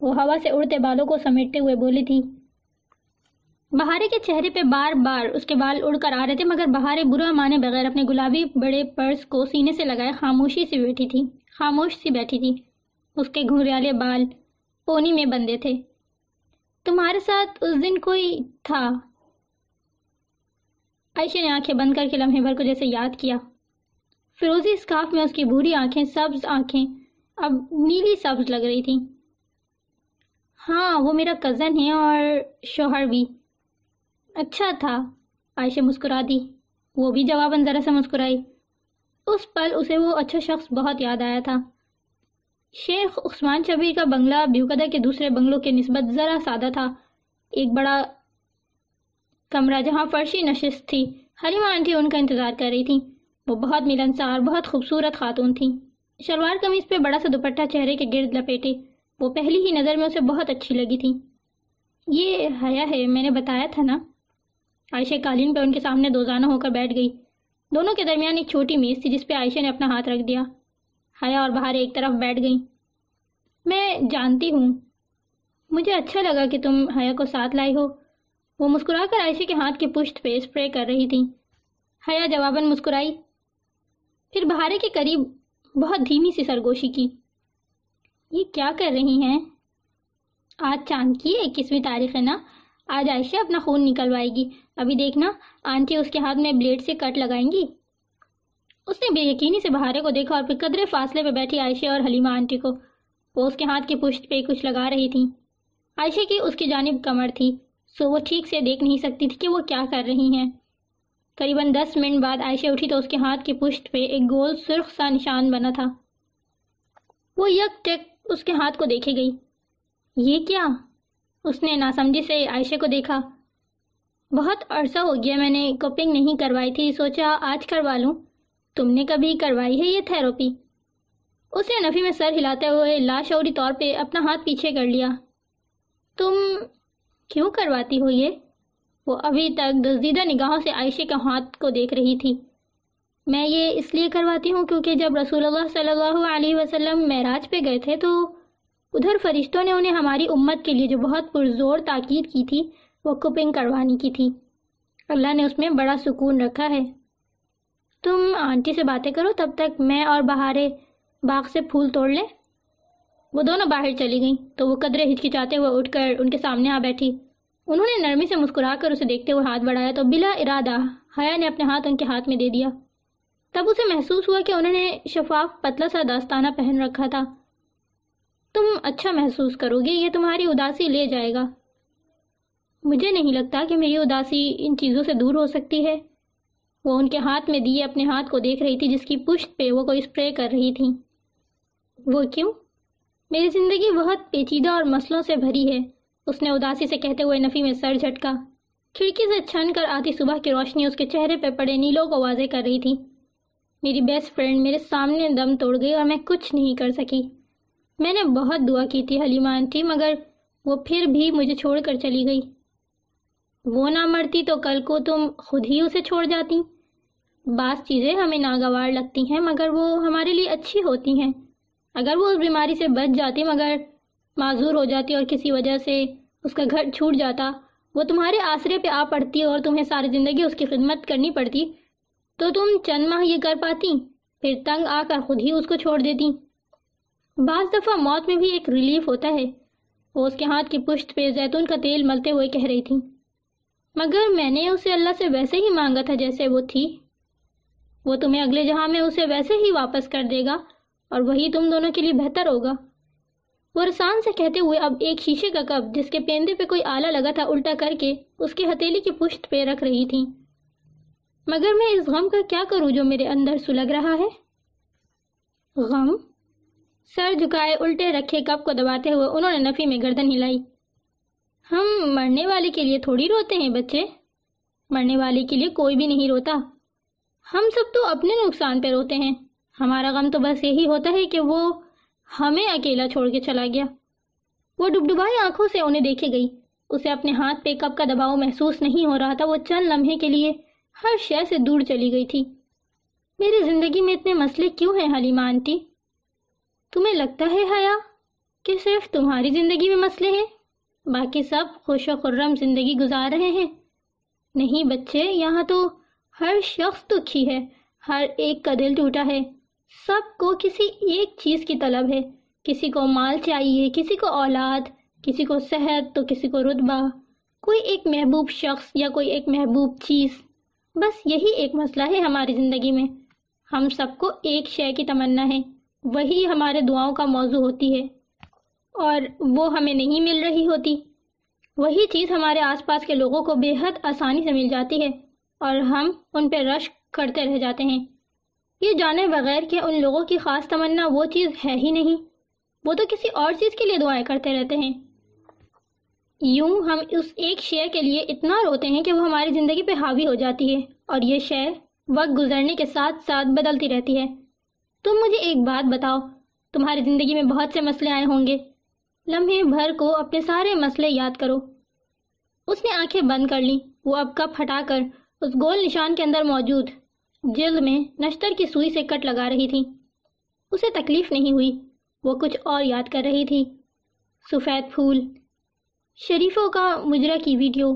وہ ہوا سے اڑتے بالوں کو سمیٹتے ہوئے بولی تھی۔ بہارے کے چہرے پہ بار بار اس کے بال اڑ کر آ رہے تھے، مگر بہارے برا مانے بغیر اپنے گلابی بڑے پرس کو سینے سے لگائے خاموشی سے بیٹھی تھی۔ خاموش سی بیٹھی تھی۔ اس کے گھریالے بال پونی میں بندے تھے۔ تمہارے ساتھ اس دن کوئی تھا۔ عائشہ نے آنکھیں بند کر کے لمحے بھر کو جیسے یاد کیا۔ فیروزی اسکارف میں اس کی بھوری آنکھیں، سبز آنکھیں، اب نیلی سبز لگ رہی تھی ہاں وہ میرا کزن ہے اور شوہر بھی۔ اچھا تھا، عائشہ مسکرا دی۔ وہ بھی جواباً ذرا سے مسکرائی۔ اس پل اسے وہ اچھا شخص بہت یاد آیا تھا۔ شیخ عثمان شبیر کا بنگلہ بیوکدہ کے دوسرے بنگلوں کے نسبت ذرا سادہ تھا۔ ایک بڑا کمرہ جہاں فرشی نشست تھی۔ حلیمہ آنٹی ان کا انتظار کر رہی تھی۔ وہ بہت ملنسار، بہت خوبصورت خاتون تھی شلوار قمیض پہ بڑا سا دوپٹہ چہرے کے گرد لپیٹے۔ وہ پہلی ہی نظر میں اسے بہت اچھی لگی تھی۔ یہ حیا ہے، میں نے بتایا تھا نا۔ عائشہ قالین پہ ان کے سامنے دوزانہ ہو کر بیٹھ گئی۔ دونوں کے درمیان ایک چھوٹی میز تھی جس پہ عائشہ نے اپنا ہاتھ رکھ دیا۔ حیا اور بہار ایک طرف بیٹھ گئی میں جانتی ہوں۔ مجھے اچھا لگا کہ تم حیا کو ساتھ لائی ہو۔ وہ مسکرا کر عائشہ کے ہاتھ کی پشت پہ اسپرے کر رہی تھی حیا جواباً مسکرائی۔ پھر بہارے کے قریب بہت دھیمی سی سرگوشی کی۔ یہ کیا کر رہی ہیں؟ آج چاند کی اکیسویں تاریخ ہے نا؟ آج عائشہ اپنا خون نکلوائے گی۔ ابھی دیکھنا، آنٹی اس کے ہاتھ میں بلیڈ سے کٹ لگائیں گی؟ اس نے بے یقینی سے بہارے کو دیکھا اور پھر قدرے فاصلے پہ بیٹھی عائشہ اور حلیمہ آنٹی کو۔ وہ اس کے ہاتھ کی پشت پہ کچھ لگا رہی تھی عائشہ کی اس کی جانب کمر تھی۔ سو وہ ٹھیک سے دیکھ نہیں سکتی تھی کہ وہ کیا کر رہی ہیں۔ قریباً دس منٹ بعد عائشہ اٹھی تو اس کے ہاتھ کی پشت پہ ایک گول سرخ سا نشان بنا تھا۔ وہ یک ٹیک اس کے ہاتھ کو دیکھے گئی۔ یہ کیا؟ اس نے ناسمجھی سے عائشہ کو دیکھا۔ بہت عرصہ ہو گیا میں نے کوپنگ نہیں کروائی تھی۔ سوچا آج کروا لوں۔ تم نے کبھی کروائی ہے یہ تھیروپی اس نے نفی میں سر ہلاتے ہوئے لاشعوری طور پہ اپنا ہاتھ پیچھے کر لیا۔ تم کیوں کرواتی ہو یہ؟ وہ ابھی تک دزدیدہ نگاہوں سے عائشہ کے ہاتھ کو دیکھ رہی تھی۔ میں یہ اس لیے کرواتی ہوں کیونکہ جب رسول اللہ صلی اللہ علیہ وسلم معراج پہ گئے تھے تو ادھر فرشتوں نے انہیں ہماری امت کے لیے جو بہت پرزور تاکید کی تھی وہ کپنگ کروانی کی تھی۔ اللہ نے اس میں بڑا سکون رکھا ہے۔ تم آنٹی سے باتیں کرو، تب تک میں اور بہارے باغ سے پھول توڑ لیں۔ وہ دونوں باہر چلی گئیں۔ تو وہ قدرے ہچکچاتے ہوئے اٹھ کر ان کے سامنے آ بیٹھی۔ انہوں نے نرمی سے مسکرا کر اسے دیکھتے ہوئے ہاتھ بڑھایا تو بلا ارادہ حیا نے اپنے ہاتھ ان کے ہاتھ میں دے دیا۔ تب اسے محسوس ہوا کہ انہوں نے شفاف، پتلا سا داستانہ پہن رکھا تھا۔ تم اچھا محسوس کرو گے، یہ تمہاری اداسی لے جائے گا۔ مجھے نہیں لگتا کہ میری اداسی ان چیزوں سے دور ہو سکتی ہے۔ وہ ان کے ہاتھ میں دیے اپنے ہاتھ کو دیکھ رہی تھی، جس کی پشت پہ وہ کوئی اسپرے کر رہی تھی۔ وہ کیوں؟ میری زندگی بہت پیچیدہ اور مسلوں سے بھری ہے، اس نے اداسی سے کہتے ہوئے نفی میں سر جھٹکا۔ کھڑکی سے چھن کر آتی صبح کی روشنی اس کے چہرے پہ پڑے نیلوں کو واضح کر رہی تھی۔ میری بیسٹ فرینڈ میرے سامنے دم توڑ گئی اور میں کچھ نہیں کر سکی۔ میں نے بہت دعا کی تھی حلیمہ آنٹی، مگر وہ پھر بھی مجھے چھوڑ کر چلی گئی۔ وہ نہ مرتی تو کل کو تم خود ہی اسے چھوڑ جاتی۔ بعض چیزیں ہمیں ناگوار لگتی ہیں، مگر وہ ہمارے لیے اچھی ہوتی ہیں۔ اگر وہ اس بیماری سے بچ جاتی مگر معذور ہو جاتی اور کسی وجہ سے اس کا گھر چھوٹ جاتا، وہ تمہارے آسرے پہ آ پڑتی اور تمہیں ساری زندگی اس کی خدمت کرنی پڑتی، تو تم چند ماہ یہ کر پاتی، پھر تنگ آ کر خود ہی اس کو چھوڑ دیتی۔ بعض دفعہ موت میں بھی ایک ریلیف ہوتا ہے۔ وہ اس کے ہاتھ کی پشت پہ زیتون کا تیل ملتے ہوئے کہہ رہی تھی مگر میں نے اسے اللہ سے ویسے ہی مانگا تھا جیسے وہ تھی۔ وہ تمہیں اگلے جہاں میں اسے ویسے ہی واپس کر دے گا اور وہی تم دونوں کے لیے بہتر ہوگا۔ وہ رسان سے کہتے ہوئے اب ایک شیشے کا کپ جس کے پیندے پہ کوئی آلہ لگا تھا الٹا کر کے اس کے ہتیلی کی پشت پہ رکھ رہی تھی مگر میں اس غم کا کیا کروں جو میرے اندر سلگ رہا ہے؟ غم؟ سر جھکائے الٹے رکھے کپ کو دباتے ہوئے انہوں نے نفی میں گردن ہلائی۔ ہم مرنے والے کے لیے تھوڑی روتے ہیں بچے۔ مرنے والے کے لیے کوئی بھی نہیں روتا۔ ہم سب تو اپنے نقصان پہ روتے ہیں۔ ہمارا غم تو بس یہی ہوتا ہے کہ وہ ہمیں اکیلا چھوڑ کے چلا گیا۔ وہ ڈبڈبائی آنکھوں سے انہیں دیکھے گئی۔ اسے اپنے ہاتھ پہ کپ کا دباؤ محسوس نہیں ہو رہا تھا۔ وہ چند لمحے کے لیے ہر شے سے دور چلی گئی تھی۔ میری زندگی میں اتنے مسئلے کیوں ہیں حلیمہ آنٹی؟ تمہیں لگتا ہے حیا کہ صرف تمہاری زندگی میں مسئلے ہیں؟ باقی سب خوش و خرم زندگی گزار رہے ہیں۔ نہیں بچے، یہاں تو ہر شخص دکھی ہے، ہر ایک کا دل ٹوٹا ہے۔ سب کو کسی ایک چیز کی طلب ہے۔ کسی کو مال چاہیے، کسی کو اولاد، کسی کو صحت تو کسی کو رتبہ۔ کوئی ایک محبوب شخص یا کوئی ایک محبوب چیز۔ بس یہی ایک مسئلہ ہے ہماری زندگی میں۔ ہم سب کو ایک شے کی تمنا ہے۔ وہی ہمارے دعاؤں کا موضوع ہوتی ہے۔ اور وہ ہمیں نہیں مل رہی ہوتی۔ وہی چیز ہمارے آس پاس کے لوگوں کو بے حد آسانی سے مل جاتی ہے اور ہم ان پہ رش کرتے رہ جاتے ہیں۔ یہ جانے بغیر کہ ان لوگوں کی خاص تمنا وہ چیز ہے ہی نہیں۔ وہ تو کسی اور چیز کے لیے دعائیں کرتے رہتے ہیں۔ یوں ہم اس ایک شے کے لیے اتنا روتے ہیں کہ وہ ہماری زندگی پہ حاوی ہو جاتی ہے اور یہ شے وقت گزرنے کے ساتھ ساتھ بدلتی رہتی ہے۔ تم مجھے ایک بات بتاؤ، تمہاری زندگی میں بہت سے مسئلے آئے ہوں گے۔ لمحے بھر کو اپنے سارے مسئلے یاد کرو۔ اس نے آنکھیں بند کر لی وہ اب کپ ہٹا کر اس گول نشان کے اندر موجود جلد میں نشتر کی سوئی سے کٹ لگا رہی تھی۔ اسے تکلیف نہیں ہوئی۔ وہ کچھ اور یاد کر رہی تھی۔ سفید پھول۔ شریفوں کا مجرہ کی ویڈیو۔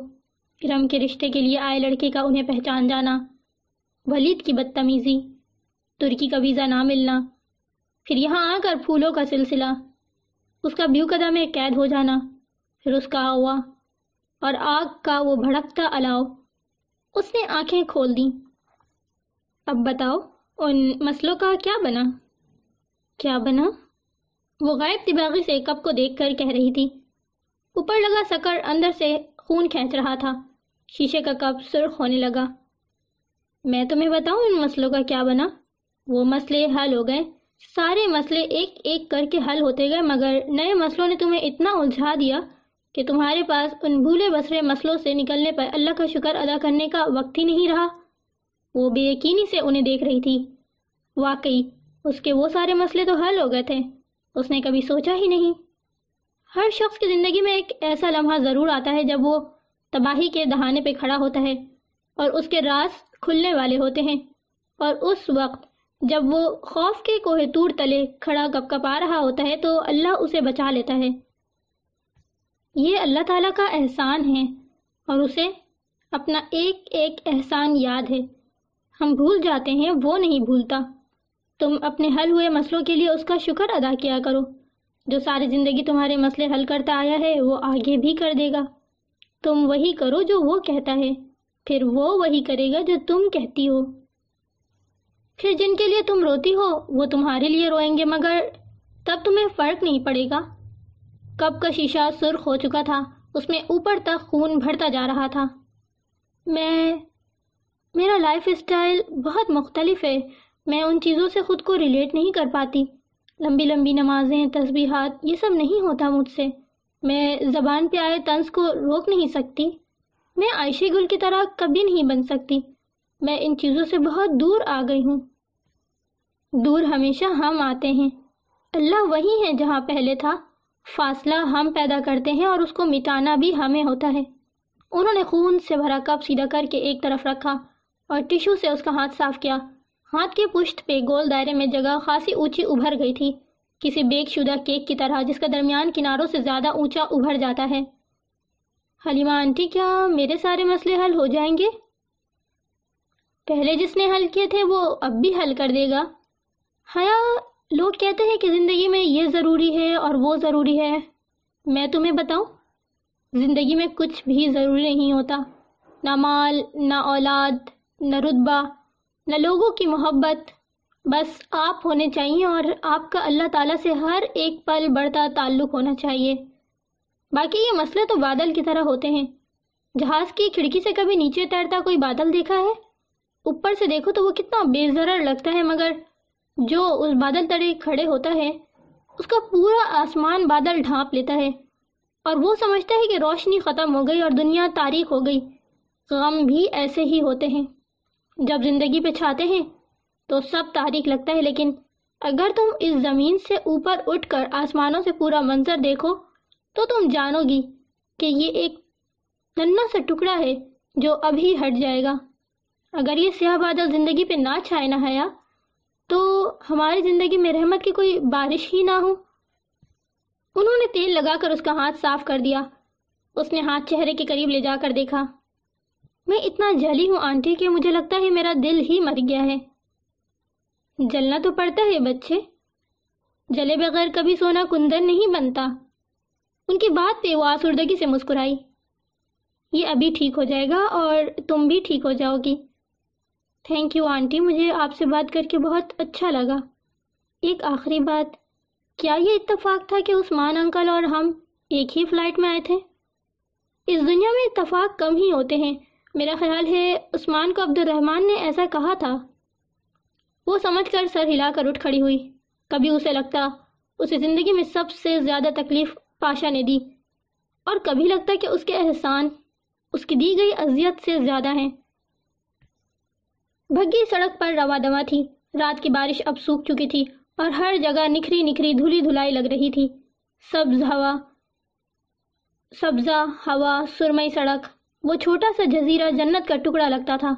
رم کے رشتے کے لیے آئے لڑکے کا انہیں پہچان جانا۔ ولید کی بدتمیزی۔ ترکی کا ویزا نہ ملنا۔ پھر یہاں آ کر پھولوں کا سلسلہ۔ اس کا بیو قدم میں قید ہو جانا، پھر اس کا ہوا، اور آگ کا وہ بھڑکتا الاؤ۔ اس نے آنکھیں کھول دیں۔ اب بتاؤ، ان مسئلوں کا کیا بنا؟ کیا بنا؟ وہ غائب دماغی سے کپ کو دیکھ کر کہہ رہی تھی۔ اوپر لگا سکر، اندر سے خون کھینچ رہا تھا۔ شیشے کا کپ سرخ ہونے لگا۔ میں تمہیں بتاؤں ان مسئلوں کا کیا بنا؟ وہ مسئلے حل ہو گئے۔ سارے مسئلے ایک ایک کر کے حل ہوتے گئے، مگر نئے مسئلوں نے تمہیں اتنا الجھا دیا کہ تمہارے پاس ان بھولے بسرے مسئلوں سے نکلنے پر اللہ کا شکر ادا کرنے کا وقت ہی نہیں رہا۔ وہ بے یقینی سے انہیں دیکھ رہی تھی۔ واقعی، اس کے وہ سارے مسئلے تو حل ہو گئے تھے۔ اس نے کبھی سوچا ہی نہیں۔ ہر شخص کی زندگی میں ایک ایسا لمحہ ضرور آتا ہے جب وہ تباہی کے دہانے پہ کھڑا ہوتا ہے اور اس کے راز کھلنے والے ہوتے ہیں اور اس وقت جب وہ خوف کے کوہ تور تلے کھڑا کپ کپا رہا ہوتا ہے تو اللہ اسے بچا لیتا ہے۔ یہ اللہ تعالیٰ کا احسان ہے اور اسے اپنا ایک ایک احسان یاد ہے۔ ہم بھول جاتے ہیں، وہ نہیں بھولتا۔ تم اپنے حل ہوئے مسئلوں کے لیے اس کا شکر ادا کیا کرو۔ جو ساری زندگی تمہارے مسئلے حل کرتا آیا ہے، وہ آگے بھی کر دے گا۔ تم وہی کرو جو وہ کہتا ہے۔ پھر وہ وہی کرے گا جو تم کہتی ہو۔ پھر جن کے لیے تم روتی ہو، وہ تمہارے لیے روئیں گے، مگر تب تمہیں فرق نہیں پڑے گا۔ کب کا شیشہ سرخ ہو چکا تھا، اس میں اوپر تک خون بھرتا جا رہا تھا۔ میں، میرا لائف اسٹائل بہت مختلف ہے۔ میں ان چیزوں سے خود کو ریلیٹ نہیں کر پاتی۔ لمبی لمبی نمازیں، تسبیحات، یہ سب نہیں ہوتا مجھ سے۔ میں زبان پہ آئے طنز کو روک نہیں سکتی۔ میں عائشہ گل کی طرح کبھی نہیں بن سکتی۔ میں ان چیزوں سے بہت دور آ گئی ہوں۔ دور ہمیشہ ہم آتے ہیں۔ اللہ وہی ہے جہاں پہلے تھا۔ فاصلہ ہم پیدا کرتے ہیں اور اس کو مٹانا بھی ہمیں ہوتا ہے۔ انہوں نے خون سے بھرا کپ سیدھا کر کے ایک طرف رکھا اور ٹیشو سے اس کا ہاتھ صاف کیا۔ ہاتھ کے پشت پہ گول دائرے میں جگہ خاصی اونچی ابھر گئی تھی۔ کسی بیک شدہ کیک کی طرح جس کا درمیان کناروں سے زیادہ اونچا ابھر جاتا ہے۔ حلیمہ آنٹی، کیا میرے سارے مسئلے حل ہو جائیں گے؟ پہلے جس نے حل کیے تھے وہ اب بھی حل کر دے گا۔ حیا، لوگ کہتے ہیں کہ زندگی میں یہ ضروری ہے اور وہ ضروری ہے۔ میں تمہیں بتاؤں، زندگی میں کچھ بھی ضروری نہیں ہوتا۔ نہ مال، نہ اولاد، نہ رتبہ، نہ لوگوں کی محبت۔ بس آپ ہونے چاہیے اور آپ کا اللہ تعالیٰ سے ہر ایک پل بڑھتا تعلق ہونا چاہیے۔ باقی یہ مسئلے تو بادل کی طرح ہوتے ہیں۔ جہاز کی کھڑکی سے کبھی نیچے تیرتا کوئی بادل دیکھا ہے؟ اوپر سے دیکھو تو وہ کتنا بے ضرر لگتا ہے، مگر جو اس بادل تڑے کھڑے ہوتا ہے، اس کا پورا آسمان بادل ڈھانپ لیتا ہے۔ اور وہ سمجھتا ہے کہ روشنی ختم ہو گئی اور دنیا تاریخ ہو گئی۔ غم بھی ایسے ہی ہوتے ہیں۔ جب زندگی پہ چھاتے ہیں تو سب تاریخ لگتا ہے، لیکن اگر تم اس زمین سے اوپر اٹھ کر آسمانوں سے پورا منظر دیکھو تو تم جانو گی کہ یہ ایک ننا سا ٹکڑا ہے جو ابھی ہٹ جائے گا۔ اگر یہ سیاہ بادل زندگی پہ نہ چھائے نہ حیا، تو ہماری زندگی میں رحمت کی کوئی بارش ہی نہ ہو۔ انہوں نے تیل لگا کر اس کا ہاتھ صاف کر دیا۔ اس نے ہاتھ چہرے کے قریب لے جا کر دیکھا۔ میں اتنا جلی ہوں آنٹی کہ مجھے لگتا ہے میرا دل ہی مر گیا ہے۔ جلنا تو پڑتا ہے بچے۔ جلے بغیر کبھی سونا کندر نہیں بنتا۔ ان کی بات پہ وہ آسردگی سے مسکرائی۔ یہ ابھی ٹھیک ہو جائے گا اور تم بھی ٹھیک ہو جاؤ گی۔ تھینک یو آنٹی مجھے آپ سے بات کر کے بہت اچھا لگا۔ ایک آخری بات، کیا یہ اتفاق تھا کہ عثمان انکل اور ہم ایک ہی فلائٹ میں آئے تھے؟ اس دنیا میں اتفاق کم ہی ہوتے ہیں۔ میرا خیال ہے، عثمان کو عبد الرحمن نے ایسا کہا تھا۔ وہ سمجھ کر سر ہلا کر اٹھ کھڑی ہوئی۔ کبھی اسے لگتا، اسے زندگی میں سب سے زیادہ تکلیف پاشا نے دی۔ اور کبھی لگتا کہ اس کے احسان، اس کی دی گئی اذیت سے زیادہ ہیں۔ بھگی سڑک پر روا دوا تھی۔ رات کی بارش اب سوکھ چکی تھی اور ہر جگہ نکھری نکھری دھلی دھلائی لگ رہی تھی۔ سبز ہوا، سبزہ، ہوا، سرمئی سڑک، وہ چھوٹا سا جزیرہ جنت کا ٹکڑا لگتا تھا۔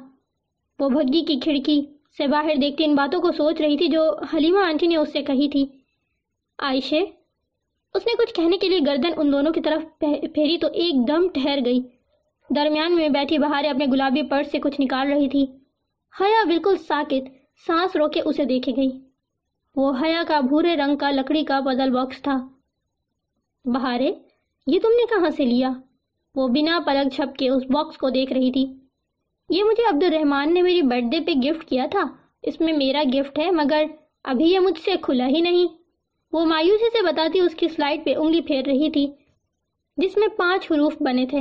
وہ بھگی کی کھڑکی سے باہر دیکھتی ان باتوں کو سوچ رہی تھی جو حلیمہ آنٹی نے اس سے کہی تھی۔ عائشے اس نے کچھ کہنے کے لیے گردن ان دونوں کی طرف پھیری تو ایک دم ٹھہر گئی۔ درمیان میں بیٹھی بہارے اپنے گلابی پرس سے کچھ نکال رہی تھی حیا بالکل ساکت، سانس رو کے اسے دیکھے گئی۔ وہ حیا کا بھورے رنگ کا لکڑی کا پزل باکس تھا۔ بہارے، یہ تم نے کہاں سے لیا؟ وہ بنا پلک چھپ کے اس باکس کو دیکھ رہی تھی۔ یہ مجھے عبد الرحمان نے میری برتھ ڈے پہ گفٹ کیا تھا۔ اس میں میرا گفٹ ہے، مگر ابھی یہ مجھ سے کھلا ہی نہیں۔ وہ مایوسی سے بتاتی اس کی سلائڈ پہ انگلی پھیر رہی تھی، جس میں پانچ حروف بنے تھے۔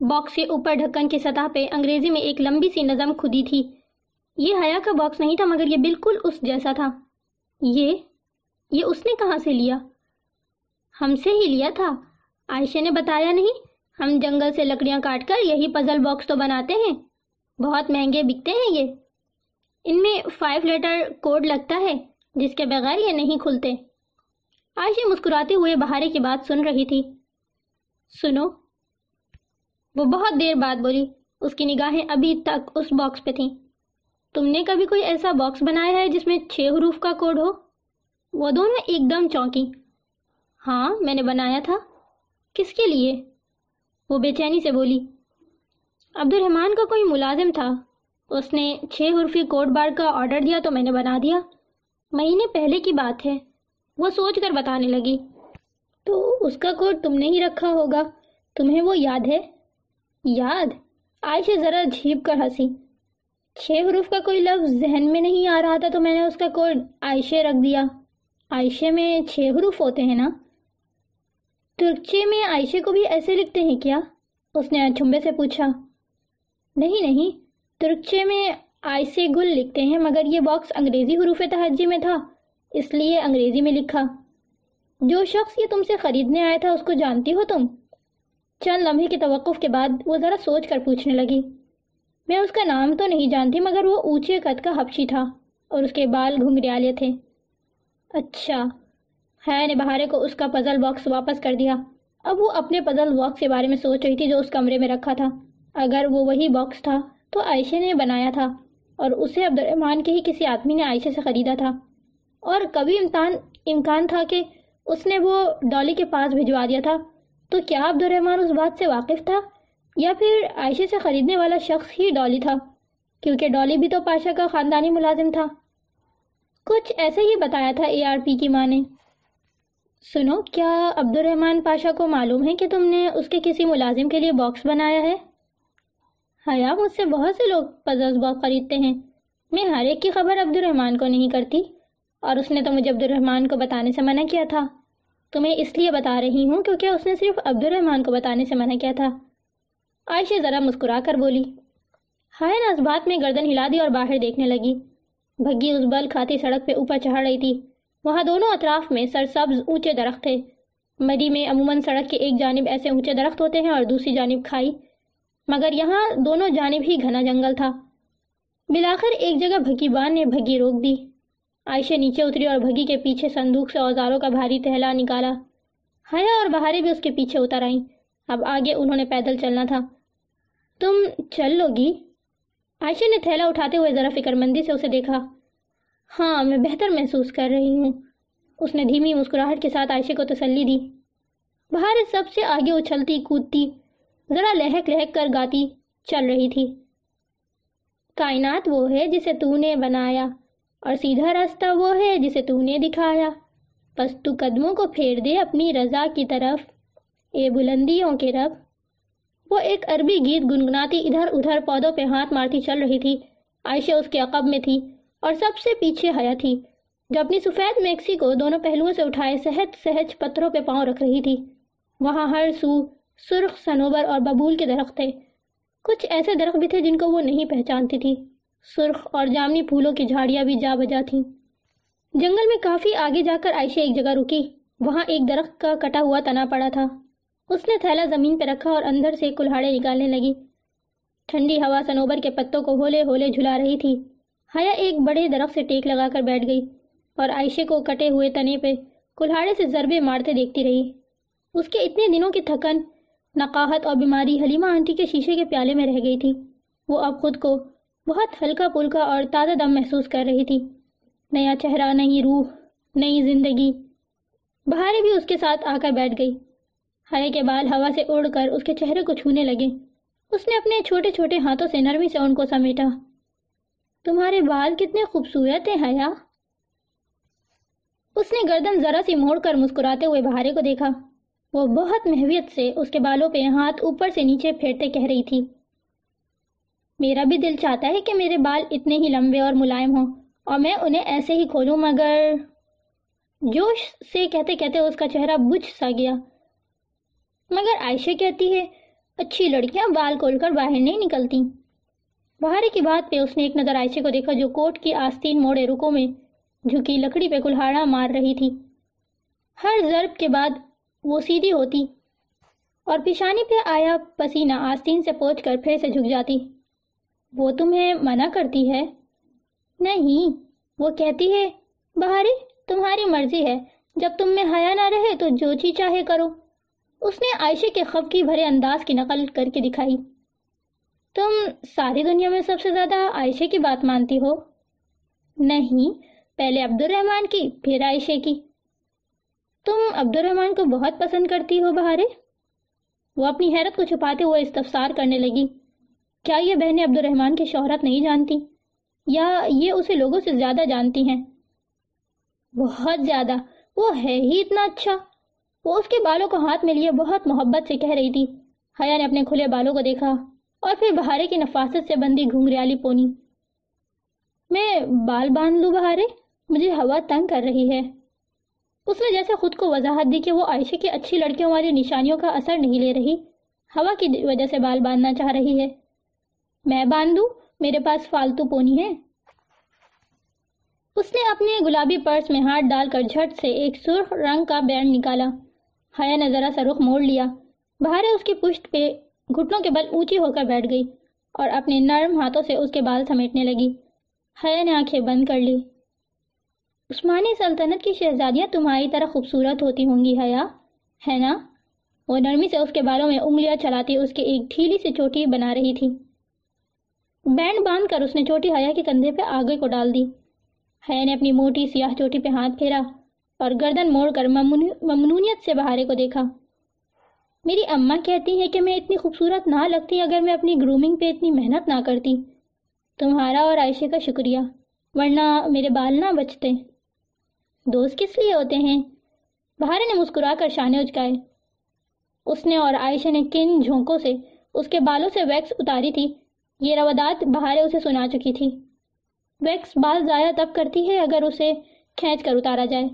باکس کے اوپر ڈھکن کی سطح پہ انگریزی میں ایک لمبی سی نظم کھدی تھی۔ یہ حیا کا باکس نہیں تھا مگر یہ بالکل اس جیسا تھا۔ یہ یہ اس نے کہاں سے لیا؟ ہم سے ہی لیا تھا۔ عائشہ نے بتایا نہیں، ہم جنگل سے لکڑیاں کاٹ کر یہی پزل باکس تو بناتے ہیں۔ بہت مہنگے بکتے ہیں یہ۔ ان میں فائیو لیٹر کوڈ لگتا ہے، جس کے بغیر یہ نہیں کھلتے۔ عائشہ مسکراتے ہوئے بہارے کی بات سن رہی تھی۔ سنو۔ وہ بہت دیر بعد بولی، اس کی نگاہیں ابھی تک اس باکس پہ تھیں۔ تم نے کبھی کوئی ایسا باکس بنایا ہے جس میں چھ حروف کا کوڈ ہو؟ وہ دونوں ایک دم چونکی۔ ہاں میں نے بنایا تھا۔ کس کے لیے؟ وہ بے چینی سے بولی۔ عبد الرحمان کا کوئی ملازم تھا۔ اس نے چھ حرفی کوٹ بار کا آرڈر دیا تو میں نے بنا دیا۔ مہینے پہلے کی بات ہے۔ وہ سوچ کر بتانے لگی۔ تو اس کا کوڈ تم نے ہی رکھا ہوگا۔ تمہیں وہ یاد ہے؟ یاد؟ عائشہ ذرا جھیپ کر ہنسی۔ چھ حروف کا کوئی لفظ ذہن میں نہیں آ رہا تھا تو میں نے اس کا کوڈ عائشہ رکھ دیا۔ عائشہ میں چھ حروف ہوتے ہیں نا؟ ترکچے میں عائشہ کو بھی ایسے لکھتے ہیں کیا؟ اس نے چھمبے سے پوچھا۔ نہیں نہیں ترکچے میں آئسے گل لکھتے ہیں، مگر یہ باکس انگریزی حروف تحجی میں تھا، اس لیے انگریزی میں لکھا۔ جو شخص یہ تم سے خریدنے آیا تھا، اس کو جانتی ہو تم؟ چند لمحے کے توقف کے بعد وہ ذرا سوچ کر پوچھنے لگی۔ میں اس کا نام تو نہیں جانتی مگر وہ اونچے قد کا حبشی تھا اور اس کے بال گھنگریالے تھے۔ اچھا ہے نے بہارے کو اس کا پزل باکس واپس کر دیا۔ اب وہ اپنے پزل باکس کے بارے میں سوچ رہی تھی جو اس کمرے میں رکھا تھا۔ اگر وہ وہی باکس تھا تو عائشہ نے بنایا تھا اور اسے عبد الرحمان کے ہی کسی آدمی نے عائشہ سے خریدا تھا۔ اور کبھی امتحان، امکان تھا کہ اس نے وہ ڈالی کے پاس بھجوا دیا تھا۔ تو کیا عبد الرحمان اس بات سے واقف تھا یا پھر عائشہ سے خریدنے والا شخص ہی ڈالی تھا، کیونکہ ڈالی بھی تو پاشا کا خاندانی ملازم تھا۔ کچھ ایسے ہی بتایا تھا اے آر پی کی ماں نے۔ سنو، کیا عبد الرحمان پاشا کو معلوم ہے کہ تم نے اس کے کسی ملازم کے لیے باکس بنایا ہے؟ حیا، مجھ سے بہت سے لوگ پزلز باکس خریدتے ہیں۔ میں ہر ایک کی خبر عبد الرحمان کو نہیں کرتی، اور اس نے تو مجھے عبد الرحمان کو بتانے سے منع کیا تھا۔ تمہیں اس لیے بتا رہی ہوں کیونکہ اس نے صرف عبد الرحمان کو بتانے سے منع کیا تھا۔ عائشہ ذرا مسکرا کر بولی، ہائے نا، اس بات میں گردن ہلا دی اور باہر دیکھنے لگی۔ بھگی اس بل کھاتی سڑک پہ اوپر چڑھ رہی تھی۔ وہاں دونوں اطراف میں سرسبز اونچے درخت تھے۔ مری میں عموماً سڑک کے ایک جانب ایسے اونچے درخت ہوتے ہیں اور دوسری جانب کھائی۔ مگر یہاں دونوں جانب ہی گھنا جنگل تھا۔ بلاخر ایک جگہ بھگی بان نے بھگی روک دی۔ عائشہ نیچے اتری اور بھگی کے پیچھے صندوق سے اوزاروں کا بھاری تہلا نکالا۔ حیا اور بہارے بھی اس کے پیچھے اتر آئیں۔ اب آگے انہوں نے پیدل چلنا تھا۔ تم چل لو گی عائشہ نے تھیلا اٹھاتے ہوئے ذرا فکر مندی سے اسے دیکھا۔ ہاں میں بہتر محسوس کر رہی ہوں۔ اس نے دھیمی مسکراہٹ کے ساتھ عائشہ کو تسلی دی۔ بہار سب سے آگے اچھلتی کودتی، ذرا لہک لہک کر گاتی چل رہی تھی۔ کائنات وہ ہے جسے تو نے بنایا اور سیدھا راستہ وہ ہے جسے تو نے دکھایا۔ پس تو قدموں کو پھیر دے اپنی رضا کی طرف۔ اے بلندیوں کے رب۔ وہ ایک عربی گیت گنگناتی ادھر ادھر پودوں پہ ہاتھ مارتی چل رہی تھی۔ عائشہ اس کے عقب میں تھی اور سب سے پیچھے حیا تھی۔ جو اپنی سفید میکسی کو دونوں پہلوؤں سے اٹھائے سہج سہج پتھروں پہ پاؤں رکھ رہی تھی۔ وہاں ہر سو سرخ سنوبر اور ببول کے درخت تھے۔ کچھ ایسے درخت بھی تھے جن کو وہ نہیں پہچانتی تھی۔ سرخ اور جامنی پھولوں کی جھاڑیاں بھی جا بجا تھیں۔ جنگل میں کافی آگے جا کر عائشہ ایک جگہ رکی۔ وہاں ایک درخت کا کٹا ہوا تنا پڑا تھا۔ اس نے تھیلا زمین پہ رکھا اور اندر سے کلہاڑے نکالنے لگی۔ ٹھنڈی ہوا سنوبر کے پتوں کو ہولے ہولے جھلا رہی تھی۔ حیا ایک بڑے درخت سے ٹیک لگا کر بیٹھ گئی اور عائشہ کو کٹے ہوئے تنے پہ کلہاڑے سے ضربے مارتے دیکھتی رہی۔ اس کے اتنے دنوں کی تھکن، نقاہت اور بیماری حلیمہ آنٹی کے شیشے کے پیالے میں رہ گئی تھی۔ وہ اب خود کو بہت ہلکا پلکا اور تازہ دم محسوس کر رہی تھی۔ نیا چہرہ، نئی روح، نئی زندگی۔ بہارے بھی اس کے ساتھ آ کر بیٹھ گئی۔ ہرے کے بال ہوا سے اڑ کر اس کے چہرے کو چھونے لگے۔ اس نے اپنے چھوٹے چھوٹے ہاتھوں سے نرمی سے ان کو سمیٹا۔ تمہارے بال کتنے خوبصورت ہیں، حیا۔ اس نے گردن ذرا سی موڑ کر مسکراتے ہوئے بہارے کو دیکھا۔ وہ بہت محویت سے اس کے بالوں پہ ہاتھ اوپر سے نیچے پھیرتے کہہ رہی تھی۔ میرا بھی دل چاہتا ہے کہ میرے بال اتنے ہی لمبے اور ملائم ہوں اور میں انہیں ایسے ہی کھولوں، مگر جوش سے کہتے کہتے اس کا چہرہ بجھ سا گیا۔ مگر عائشہ کہتی ہے، اچھی لڑکیاں بال کھول کر باہر نہیں نکلتی۔ بہارے کی بات پہ اس نے ایک نظر عائشہ کو دیکھا جو کوٹ کی آستین موڑے رکو میں جھکی لکڑی پہ کلہاڑا مار رہی تھی۔ ہر ضرب کے بعد وہ سیدھی ہوتی اور پیشانی پہ آیا پسینہ آستین سے پوچھ کر پھر سے جھک جاتی۔ وہ تمہیں منع کرتی ہے؟ نہیں، وہ کہتی ہے، بہاری، تمہاری مرضی ہے۔ جب تم میں حیا نہ رہے تو جو چی چاہے کرو۔ اس نے عائشہ کے خب کی بھرے انداز کی نقل کر کے دکھائی۔ تم ساری دنیا میں سب سے زیادہ عائشہ کی بات مانتی ہو؟ نہیں، پہلے عبد الرحمان کی، پھر عائشہ کی۔ تم عبد الرحمان کو بہت پسند کرتی ہو بہارے؟ وہ اپنی حیرت کو چھپاتے ہوئے استفسار کرنے لگی۔ کیا یہ بہنیں عبد الرحمان کی شہرت نہیں جانتی؟ یا یہ اسے لوگوں سے زیادہ جانتی ہیں؟ بہت زیادہ۔ وہ ہے ہی اتنا اچھا۔ وہ اس کے بالوں کو ہاتھ میں لیے بہت محبت سے کہہ رہی تھی۔ حیا نے اپنے کھلے بالوں کو دیکھا اور پھر بہارے کی نفاست سے بندی گھنگریالی پونی۔ میں بال باندھ لوں بہارے؟ مجھے ہوا تنگ کر رہی ہے۔ اس نے جیسے خود کو وضاحت دی کہ وہ عائشہ کی اچھی لڑکیوں والی نشانیوں کا اثر نہیں لے رہی، ہوا کی وجہ سے بال باندھنا چاہ رہی ہے۔ میں باندھ دوں میرے پاس فالتو پونی ہے اس نے اپنے گلابی پرس میں ہاتھ ڈال کر جھٹ سے ایک سرخ رنگ کا بینڈ نکالا۔ حیا نے ذرا سا رخ موڑ لیا۔ بہارے اس کی پشت پہ گھٹنوں کے بل اونچی ہو کر بیٹھ گئی اور اپنے نرم ہاتھوں سے اس کے بال سمیٹنے لگی۔ حیا نے آنکھیں بند کر لی۔ عثمانی سلطنت کی شہزادیاں تمہاری طرح خوبصورت ہوتی ہوں گی، حیا، ہے نا؟ وہ نرمی سے اس کے بالوں میں انگلیاں چلاتی اس کے ایک ڈھیلی سے چوٹی بنا رہی تھی۔ بینڈ باندھ کر اس نے چوٹی حیا کے کندھے پہ آگے کو ڈال دی۔ حیا نے اپنی موٹی سیاہ چوٹی پہ ہاتھ پھیرا۔ اور گردن موڑ کر ممنونیت سے بہارے کو دیکھا۔ میری اماں کہتی ہے کہ میں اتنی خوبصورت نہ لگتی اگر میں اپنی گرومنگ پہ اتنی محنت نہ کرتی۔ تمہارا اور عائشہ کا شکریہ۔ ورنہ میرے بال نہ بچتے۔ دوست کس لیے ہوتے ہیں؟ بہارے نے مسکرا کر شانے اچکائے اس نے اور عائشہ نے کن جھونکوں سے اس کے بالوں سے ویکس اتاری تھی۔ یہ روادات بہارے اسے سنا چکی تھی۔ ویکس بال ضائع تب کرتی ہے اگر اسے کھینچ کر اتارا جائے۔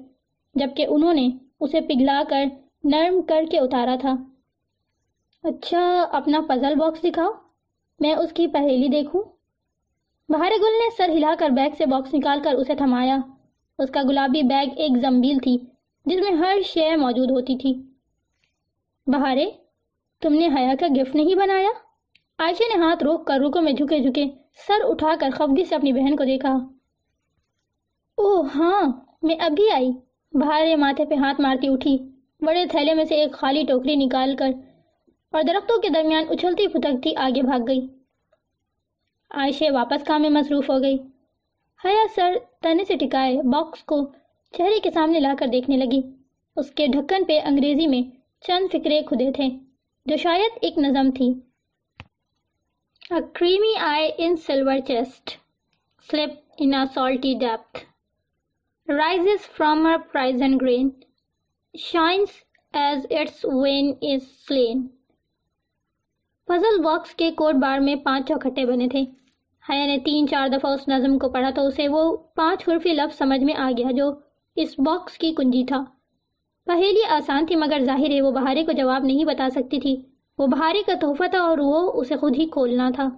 جبکہ انہوں نے اسے پگھلا کر نرم کر کے اتارا تھا۔ اچھا اپنا پزل باکس دکھاؤ۔ میں اس کی پہیلی دیکھوں۔ بہار گل نے سر ہلا کر بیگ سے باکس نکال کر اسے تھمایا۔ اس کا گلابی بیگ ایک زمبیل تھی، جس میں ہر شے موجود ہوتی تھی۔ بہارے تم نے حیا کا گفٹ نہیں بنایا؟ عائشہ نے ہاتھ روک کر رکو میں جھکے جھکے سر اٹھا کر خفگی سے اپنی بہن کو دیکھا۔ اوہ ہاں میں ابھی آئی۔ بہارے ماتھے پہ ہاتھ مارتی اٹھی۔ بڑے تھیلے میں سے ایک خالی ٹوکری نکال کر اور درختوں کے درمیان اچھلتی پھٹکتی آگے بھاگ گئی۔ عائشہ واپس کام میں مصروف ہو گئی۔ حیا سر تنے سے ٹکائے باکس کو چہرے کے سامنے لا کر دیکھنے لگی۔ اس کے ڈھکن پہ انگریزی میں چند فکرے کھدے تھے جو شاید ایک نظم تھی۔ A creamy eye in silver chest, slip in a salty depth, rises from her prison grain, shines as its vein is slain. Puzzle box کے کوڈ بار میں پانچ چوکھٹے بنے تھے۔ حیا نے تین چار دفعہ اس نظم کو پڑھا تو اسے وہ پانچ حرفی لفظ سمجھ میں آ گیا جو اس باکس کی کنجی تھا۔ پہیلی آسان تھی مگر ظاہر ہے وہ بہارے کو جواب نہیں بتا سکتی تھی۔ وہ بہارے کا تحفہ تھا اور وہ اسے خود ہی کھولنا تھا۔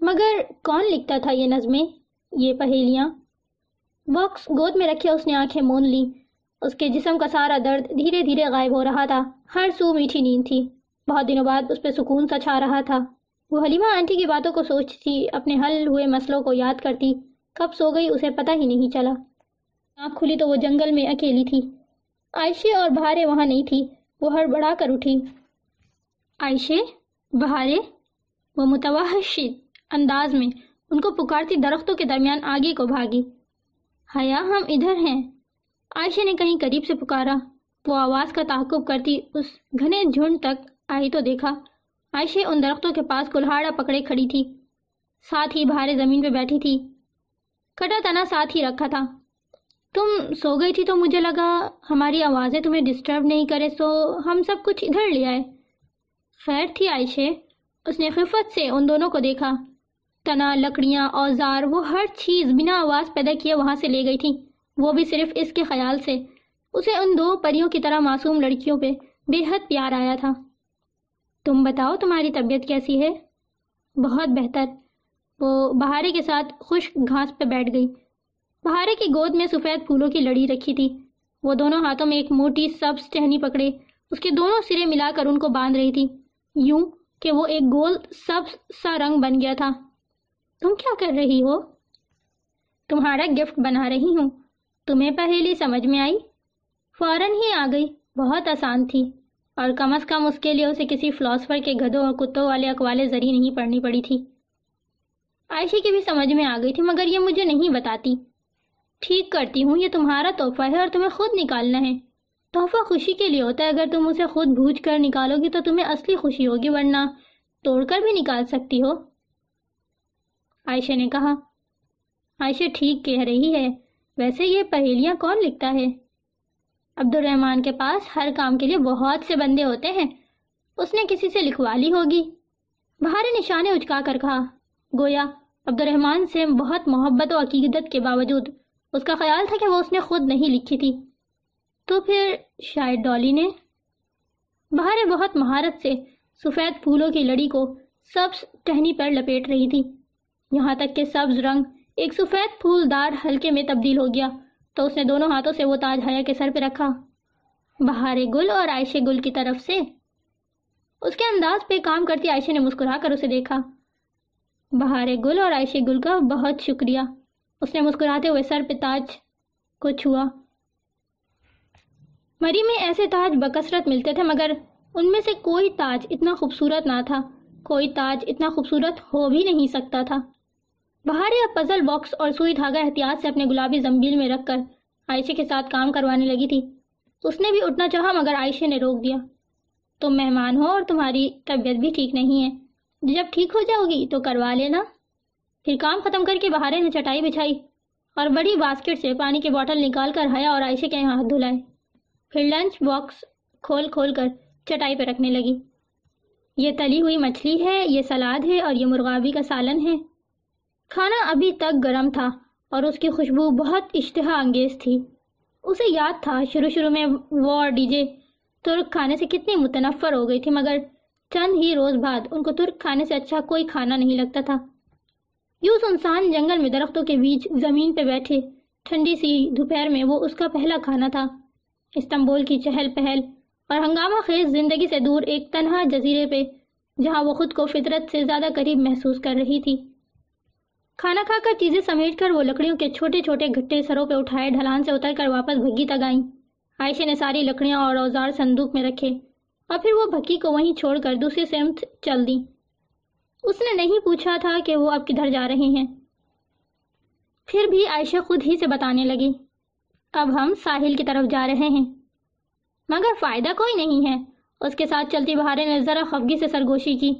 مگر کون لکھتا تھا یہ نظمیں یہ پہیلیاں؟ باکس گود میں رکھے اس نے آنکھیں مون لی اس کے جسم کا سارا درد دھیرے دھیرے غائب ہو رہا تھا۔ ہر سو میٹھی نیند تھی۔ بہت دنوں بعد اس پہ سکون سا چھا رہا تھا۔ وہ حلیمہ آنٹی کی باتوں کو سوچتی اپنے حل ہوئے مسئلوں کو یاد کرتی۔ کب سو گئی اسے پتہ ہی نہیں چلا۔ آنکھ کھلی تو وہ جنگل میں اکیلی تھی۔ عائشے اور بہارے وہاں نہیں تھی۔ وہ ہر بڑھا کر اٹھی۔ عائشے بہارے، وہ متوحش انداز میں ان کو پکارتی درختوں کے درمیان آگے کو بھاگی۔ حیا، ہم ادھر ہیں۔ عائشہ نے کہیں قریب سے پکارا۔ وہ آواز کا تعقب کرتی اس گھنے جھنڈ تک آئی تو دیکھا۔ عائشہ ان درختوں کے پاس کلہاڑا پکڑے کھڑی تھی۔ ساتھ ہی بھارے زمین پہ بیٹھی تھی۔ کٹا تنا ساتھ ہی رکھا تھا۔ تم سو گئی تھی تو مجھے لگا ہماری آوازیں تمہیں ڈسٹرب نہیں کرے، سو ہم سب کچھ ادھر لے آئے۔ خیر تھی عائشہ۔ اس نے خفت سے ان دونوں کو دیکھا۔ تنا لکڑیاں، اوزار، وہ ہر چیز بنا آواز پیدا کیے وہاں سے لے گئی تھی۔ وہ بھی صرف اس کے خیال سے۔ اسے ان دو پریوں کی طرح معصوم لڑکیوں پہ بے حد پیار آیا تھا۔ تم بتاؤ تمہاری طبیعت کیسی ہے؟ بہت بہتر۔ وہ بہارے کے ساتھ خشک گھاس پہ بیٹھ گئی۔ بہارے کی گود میں سفید پھولوں کی لڑی رکھی تھی۔ وہ دونوں ہاتھوں میں ایک موٹی سبز ٹہنی پکڑے۔ اس کے دونوں سرے ملا کر ان کو باندھ رہی تھی۔ یوں کہ وہ ایک گول سبز سا رنگ بن گیا تھا۔ تم کیا کر رہی ہو؟ تمہارا گفٹ بنا رہی ہوں۔ تمہیں پہلی سمجھ میں آئی؟ فوراً ہی آ گئی۔ بہت آسان تھی۔ اور کم از کم اس کے لیے اسے کسی فلاسفر کے گدھوں اور کتوں والے اقوال زری نہیں پڑھنی پڑی تھی۔ عائشہ کی بھی سمجھ میں آ گئی تھی، مگر یہ مجھے نہیں بتاتی۔ ٹھیک کرتی ہوں، یہ تمہارا تحفہ ہے اور تمہیں خود نکالنا ہے۔ تحفہ خوشی کے لیے ہوتا ہے۔ اگر تم اسے خود بھوج کر نکالو گی تو تمہیں اصلی خوشی ہوگی، ورنہ توڑ کر بھی نکال سکتی ہو۔ عائشہ نے کہا، عائشہ ٹھیک کہہ رہی ہے، ویسے یہ پہیلیاں کون لکھتا ہے؟ عبد الرحمان کے پاس ہر کام کے لیے بہت سے بندے ہوتے ہیں، اس نے کسی سے لکھوا لی ہوگی۔ بہار نشانے اچکا کر کہا، گویا عبد الرحمان سے بہت محبت و عقیدت کے باوجود اس کا خیال تھا کہ وہ اس نے خود نہیں لکھی تھی۔ تو پھر شاید ڈالی نے؟ بہاریں بہت مہارت سے سفید پھولوں کی لڑی کو سبز ٹہنی پر لپیٹ رہی تھی۔ یہاں تک کہ سبز رنگ ایک سفید پھول دار ہلکے میں تبدیل ہو گیا تو اس نے دونوں ہاتھوں سے وہ تاج حیا کے سر پہ رکھا۔ بہار گل اور عائشہ گل کی طرف سے۔ اس کے انداز پہ کام کرتی عائشہ نے مسکرا کر اسے دیکھا۔ بہار گل اور عائشہ گل کا بہت شکریہ۔ اس نے مسکراتے ہوئے سر پہ تاج کو چھوا۔ مری میں ایسے تاج بکثرت ملتے تھے مگر ان میں سے کوئی تاج اتنا خوبصورت نہ تھا۔ کوئی تاج اتنا خوبصورت ہو بھی نہیں سکتا تھا۔ بہارے اب پزل باکس اور سوئی دھاگا احتیاط سے اپنے گلابی زمبیل میں رکھ کر عائشہ کے ساتھ کام کروانے لگی تھی۔ اس نے بھی اٹھنا چاہا مگر عائشہ نے روک دیا۔ تم مہمان ہو اور تمہاری طبیعت بھی ٹھیک نہیں ہے۔ جب ٹھیک ہو جاؤ گی تو کروا لینا۔ پھر کام ختم کر کے بہارے نے چٹائی بچھائی اور بڑی باسکٹ سے پانی کی بوٹل نکال کر حیا اور عائشہ کے ہاتھ دھلائے پھر لنچ باکس کھول کھول کر چٹائی پہ رکھنے لگی۔ یہ تلی ہوئی مچھلی ہے، یہ سلاد ہے اور یہ مرغابی کا سالن ہے۔ کھانا ابھی تک گرم تھا اور اس کی خوشبو بہت اشتہا انگیز تھی۔ اسے یاد تھا شروع شروع میں وہ اور ڈی جے ترک کھانے سے کتنی متنفر ہو گئی تھی، مگر چند ہی روز بعد ان کو ترک کھانے سے اچھا کوئی کھانا نہیں لگتا تھا۔ یوں سنسان جنگل میں درختوں کے بیچ زمین پہ بیٹھے، ٹھنڈی سی دوپہر میں وہ اس کا پہلا کھانا تھا۔ استنبول کی چہل پہل اور ہنگامہ خیز زندگی سے دور ایک تنہا جزیرے پہ، جہاں وہ خود کو فطرت سے زیادہ قریب محسوس کر رہی تھی۔ کھانا کھا کر چیزیں سمیٹ کر وہ لکڑیوں کے چھوٹے چھوٹے گھٹے سروں پہ اٹھائے ڈھلان سے اتر کر واپس بھگی تک آئیں عائشہ نے ساری لکڑیاں اور اوزار صندوق میں رکھے اور پھر وہ بھکی کو وہیں چھوڑ کر دوسری سمت چل دی اس نے نہیں پوچھا تھا کہ وہ اب کدھر جا رہے ہیں پھر بھی عائشہ خود ہی سے بتانے لگی اب ہم ساحل کی طرف جا رہے ہیں مگر فائدہ کوئی نہیں ہے اس کے ساتھ چلتی بہارے نے ذرا خفگی سے سرگوشی کی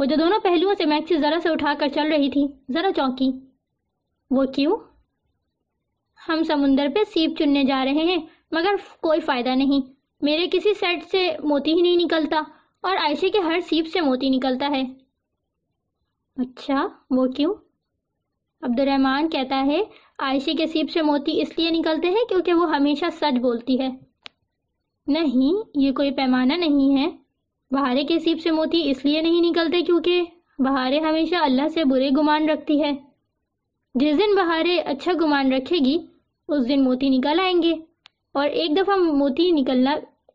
وہ جو دونوں پہلوؤں سے میکسی ذرا سے اٹھا کر چل رہی تھی، ذرا چونکی۔ وہ کیوں؟ ہم سمندر پہ سیپ چننے جا رہے ہیں، مگر کوئی فائدہ نہیں۔ میرے کسی سیٹ سے موتی ہی نہیں نکلتا، اور عائشہ کے ہر سیپ سے موتی نکلتا ہے۔ اچھا وہ کیوں؟ عبد الرحمان کہتا ہے، عائشہ کے سیپ سے موتی اس لیے نکلتے ہیں کیونکہ وہ ہمیشہ سچ بولتی ہے۔ نہیں، یہ کوئی پیمانہ نہیں ہے۔ بہارے کے سیپ سے موتی اس لیے نہیں نکلتے کیونکہ بہارے ہمیشہ اللہ سے برے گمان رکھتی ہے۔ جس دن بہارے اچھا گمان رکھے گی، اس دن موتی نکل آئیں گے۔ اور ایک دفعہ موتی نکلنا،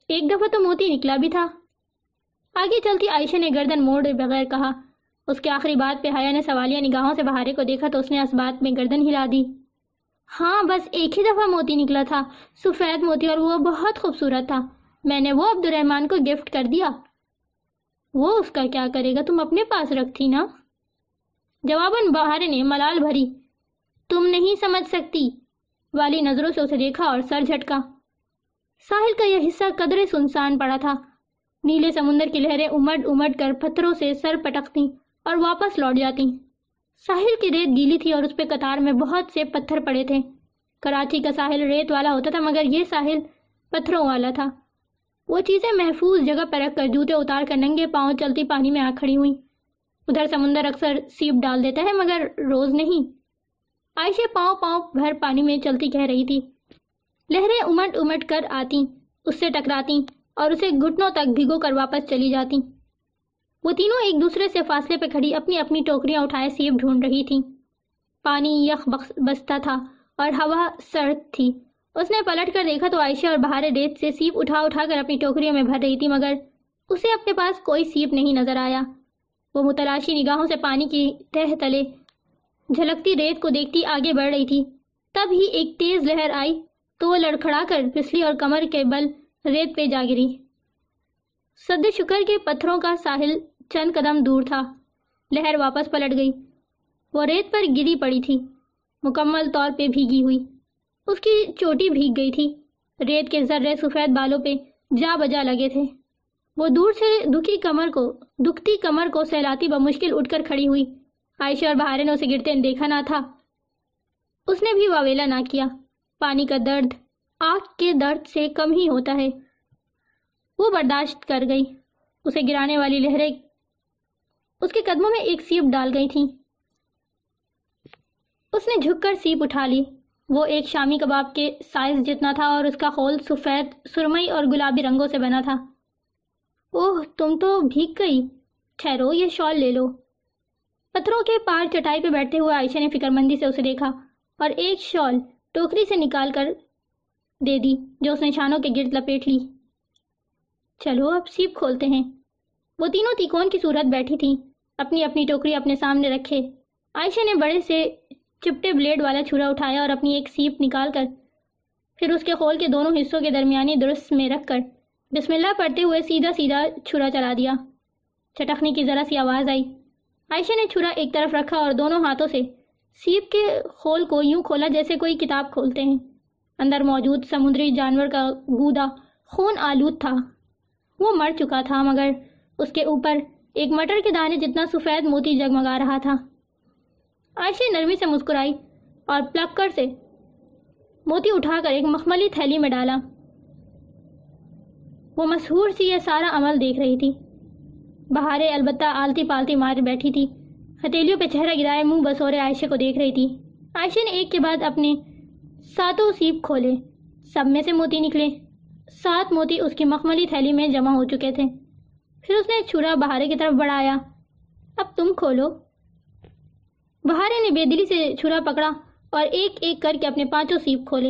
ایک دفعہ تو موتی نکلا بھی تھا۔ آگے چلتی عائشہ نے گردن موڑ بغیر کہا، اس کے آخری بات پہ حیا نے سوالیہ نگاہوں سے بہارے کو دیکھا تو اس نے اس بات میں گردن ہلا دی۔ ہاں بس ایک ہی دفعہ موتی نکلا تھا۔ سفید موتی اور وہ بہت خوبصورت تھا۔ میں نے وہ عبد الرحمان کو گفٹ کر دیا۔ وہ اس کا کیا کرے گا؟ تم اپنے پاس رکھتی نا۔ جواباً بہارے نے ملال بھری۔ تم نہیں سمجھ سکتی۔ والی نظروں سے اسے دیکھا اور سر جھٹکا۔ ساحل کا یہ حصہ قدرے سنسان پڑا تھا۔ نیلے سمندر کی لہریں امٹ امٹ کر پتھروں سے سر پٹکتی اور واپس لوٹ جاتی۔ ساحل کی ریت گیلی تھی اور اس پہ قطار میں بہت سے پتھر پڑے تھے۔ کراچی کا ساحل ریت والا ہوتا تھا، مگر یہ ساحل پتھروں والا تھا۔ وہ چیزیں محفوظ جگہ پر رکھ کر جوتے اتار کر ننگے پاؤں چلتی پانی میں آ کھڑی ہوئی ادھر سمندر اکثر سیپ ڈال دیتا ہے مگر روز نہیں۔ عائشہ پاؤں پاؤں بھر پانی میں چلتی کہہ رہی تھی۔ لہریں امٹ امٹ کر آتی اس سے ٹکراتی اور اسے گھٹنوں تک بھگو کر واپس چلی جاتی۔ وہ تینوں ایک دوسرے سے فاصلے پہ کھڑی اپنی اپنی ٹوکریاں اٹھائے سیب ڈھونڈ رہی تھی پانی یخ بستا تھا اور ہوا سرد تھی۔ اس نے پلٹ کر دیکھا تو عائشہ اور بہارے ریت سے سیپ اٹھا اٹھا کر اپنی ٹوکریوں میں بھر رہی تھی، مگر اسے اپنے پاس کوئی سیپ نہیں نظر آیا۔ وہ متلاشی نگاہوں سے پانی کی تہ تلے جھلکتی ریت کو دیکھتی آگے بڑھ رہی تھی۔ تب ہی ایک تیز لہر آئی تو وہ لڑکھڑا کر پسلی اور کمر کے بل ریت پہ جا گری۔ سد شکر کے پتھروں کا ساحل چند قدم دور تھا۔ لہر واپس پلٹ گئی۔ وہ ریت پر گری پڑی تھی۔ مکمل طور پہ بھیگی ہوئی۔ اس کی چوٹی بھیگ گئی تھی۔ ریت کے ذرے سفید بالوں پہ جا بجا لگے تھے۔ وہ دور سے دکھی کمر کو دکھتی کمر کو سہلاتی بمشکل اٹھ کر کھڑی ہوئی۔ عائشہ اور بہارے نے اسے گرتے دیکھا نہ تھا۔ اس نے بھی واویلا نہ کیا۔ پانی کا درد آگ کے درد سے کم ہی ہوتا ہے۔ وہ برداشت کر گئی۔ اسے گرانے والی لہریں اس کے قدموں میں ایک سیپ ڈال گئی تھی اس نے جھک کر سیپ اٹھا لی۔ وہ ایک شامی کباب کے سائز جتنا تھا اور اس کا خول سفید، سرمئی اور گلابی رنگوں سے بنا تھا۔ اوہ، تم تو بھیگ گئی۔ ٹھہرو، یہ شال لے لو۔ پتھروں کے پار چٹائی پہ بیٹھے ہوئے عائشہ نے فکر مندی سے اسے دیکھا اور ایک شال ٹوکری سے نکال کر دے دی، جو اس نے شانوں کے گرد لپیٹ لی۔ چلو، اب سیپ کھولتے ہیں۔ وہ تینوں تیکون کی صورت بیٹھی تھی اپنی اپنی ٹوکری اپنے سامنے رکھے۔ عائشہ نے بڑے سے چپٹے بلیڈ والا چھرا اٹھایا اور اپنی ایک سیپ نکال کر پھر اس کے خول کے دونوں حصوں کے درمیانی درست میں رکھ کر بسم اللہ پڑھتے ہوئے سیدھا سیدھا چھرا چلا دیا۔ چٹکنے کی ذرا سی آواز آئی۔ عائشہ نے چھرا ایک طرف رکھا اور دونوں ہاتھوں سے سیپ کے خول کو یوں کھولا جیسے کوئی کتاب کھولتے ہیں۔ اندر موجود سمندری جانور کا گودا خون آلود تھا۔ وہ مر چکا تھا مگر اس کے اوپر ایک مٹر کے دانے جتنا سفید موتی جگمگا رہا تھا۔ عائشہ نرمی سے مسکرائی اور پلکر سے موتی اٹھا کر ایک مخملی تھیلی میں ڈالا۔ وہ مسہور سی یہ سارا عمل دیکھ رہی تھی۔ بہارے البتہ آلتی پالتی مار بیٹھی تھی۔ ہتیلیوں پہ چہرہ گرائے منہ بسورے عائشہ کو دیکھ رہی تھی۔ عائشہ نے ایک کے بعد اپنے ساتوں سیپ کھولے۔ سب میں سے موتی نکلے۔ سات موتی اس کی مخملی تھیلی میں جمع ہو چکے تھے۔ پھر اس نے چھرا بہارے کی طرف بڑھایا۔ اب تم کھولو۔ بہارے نے بے دلی سے چھرا پکڑا اور ایک ایک کر کے اپنے پانچوں سیپ کھولے۔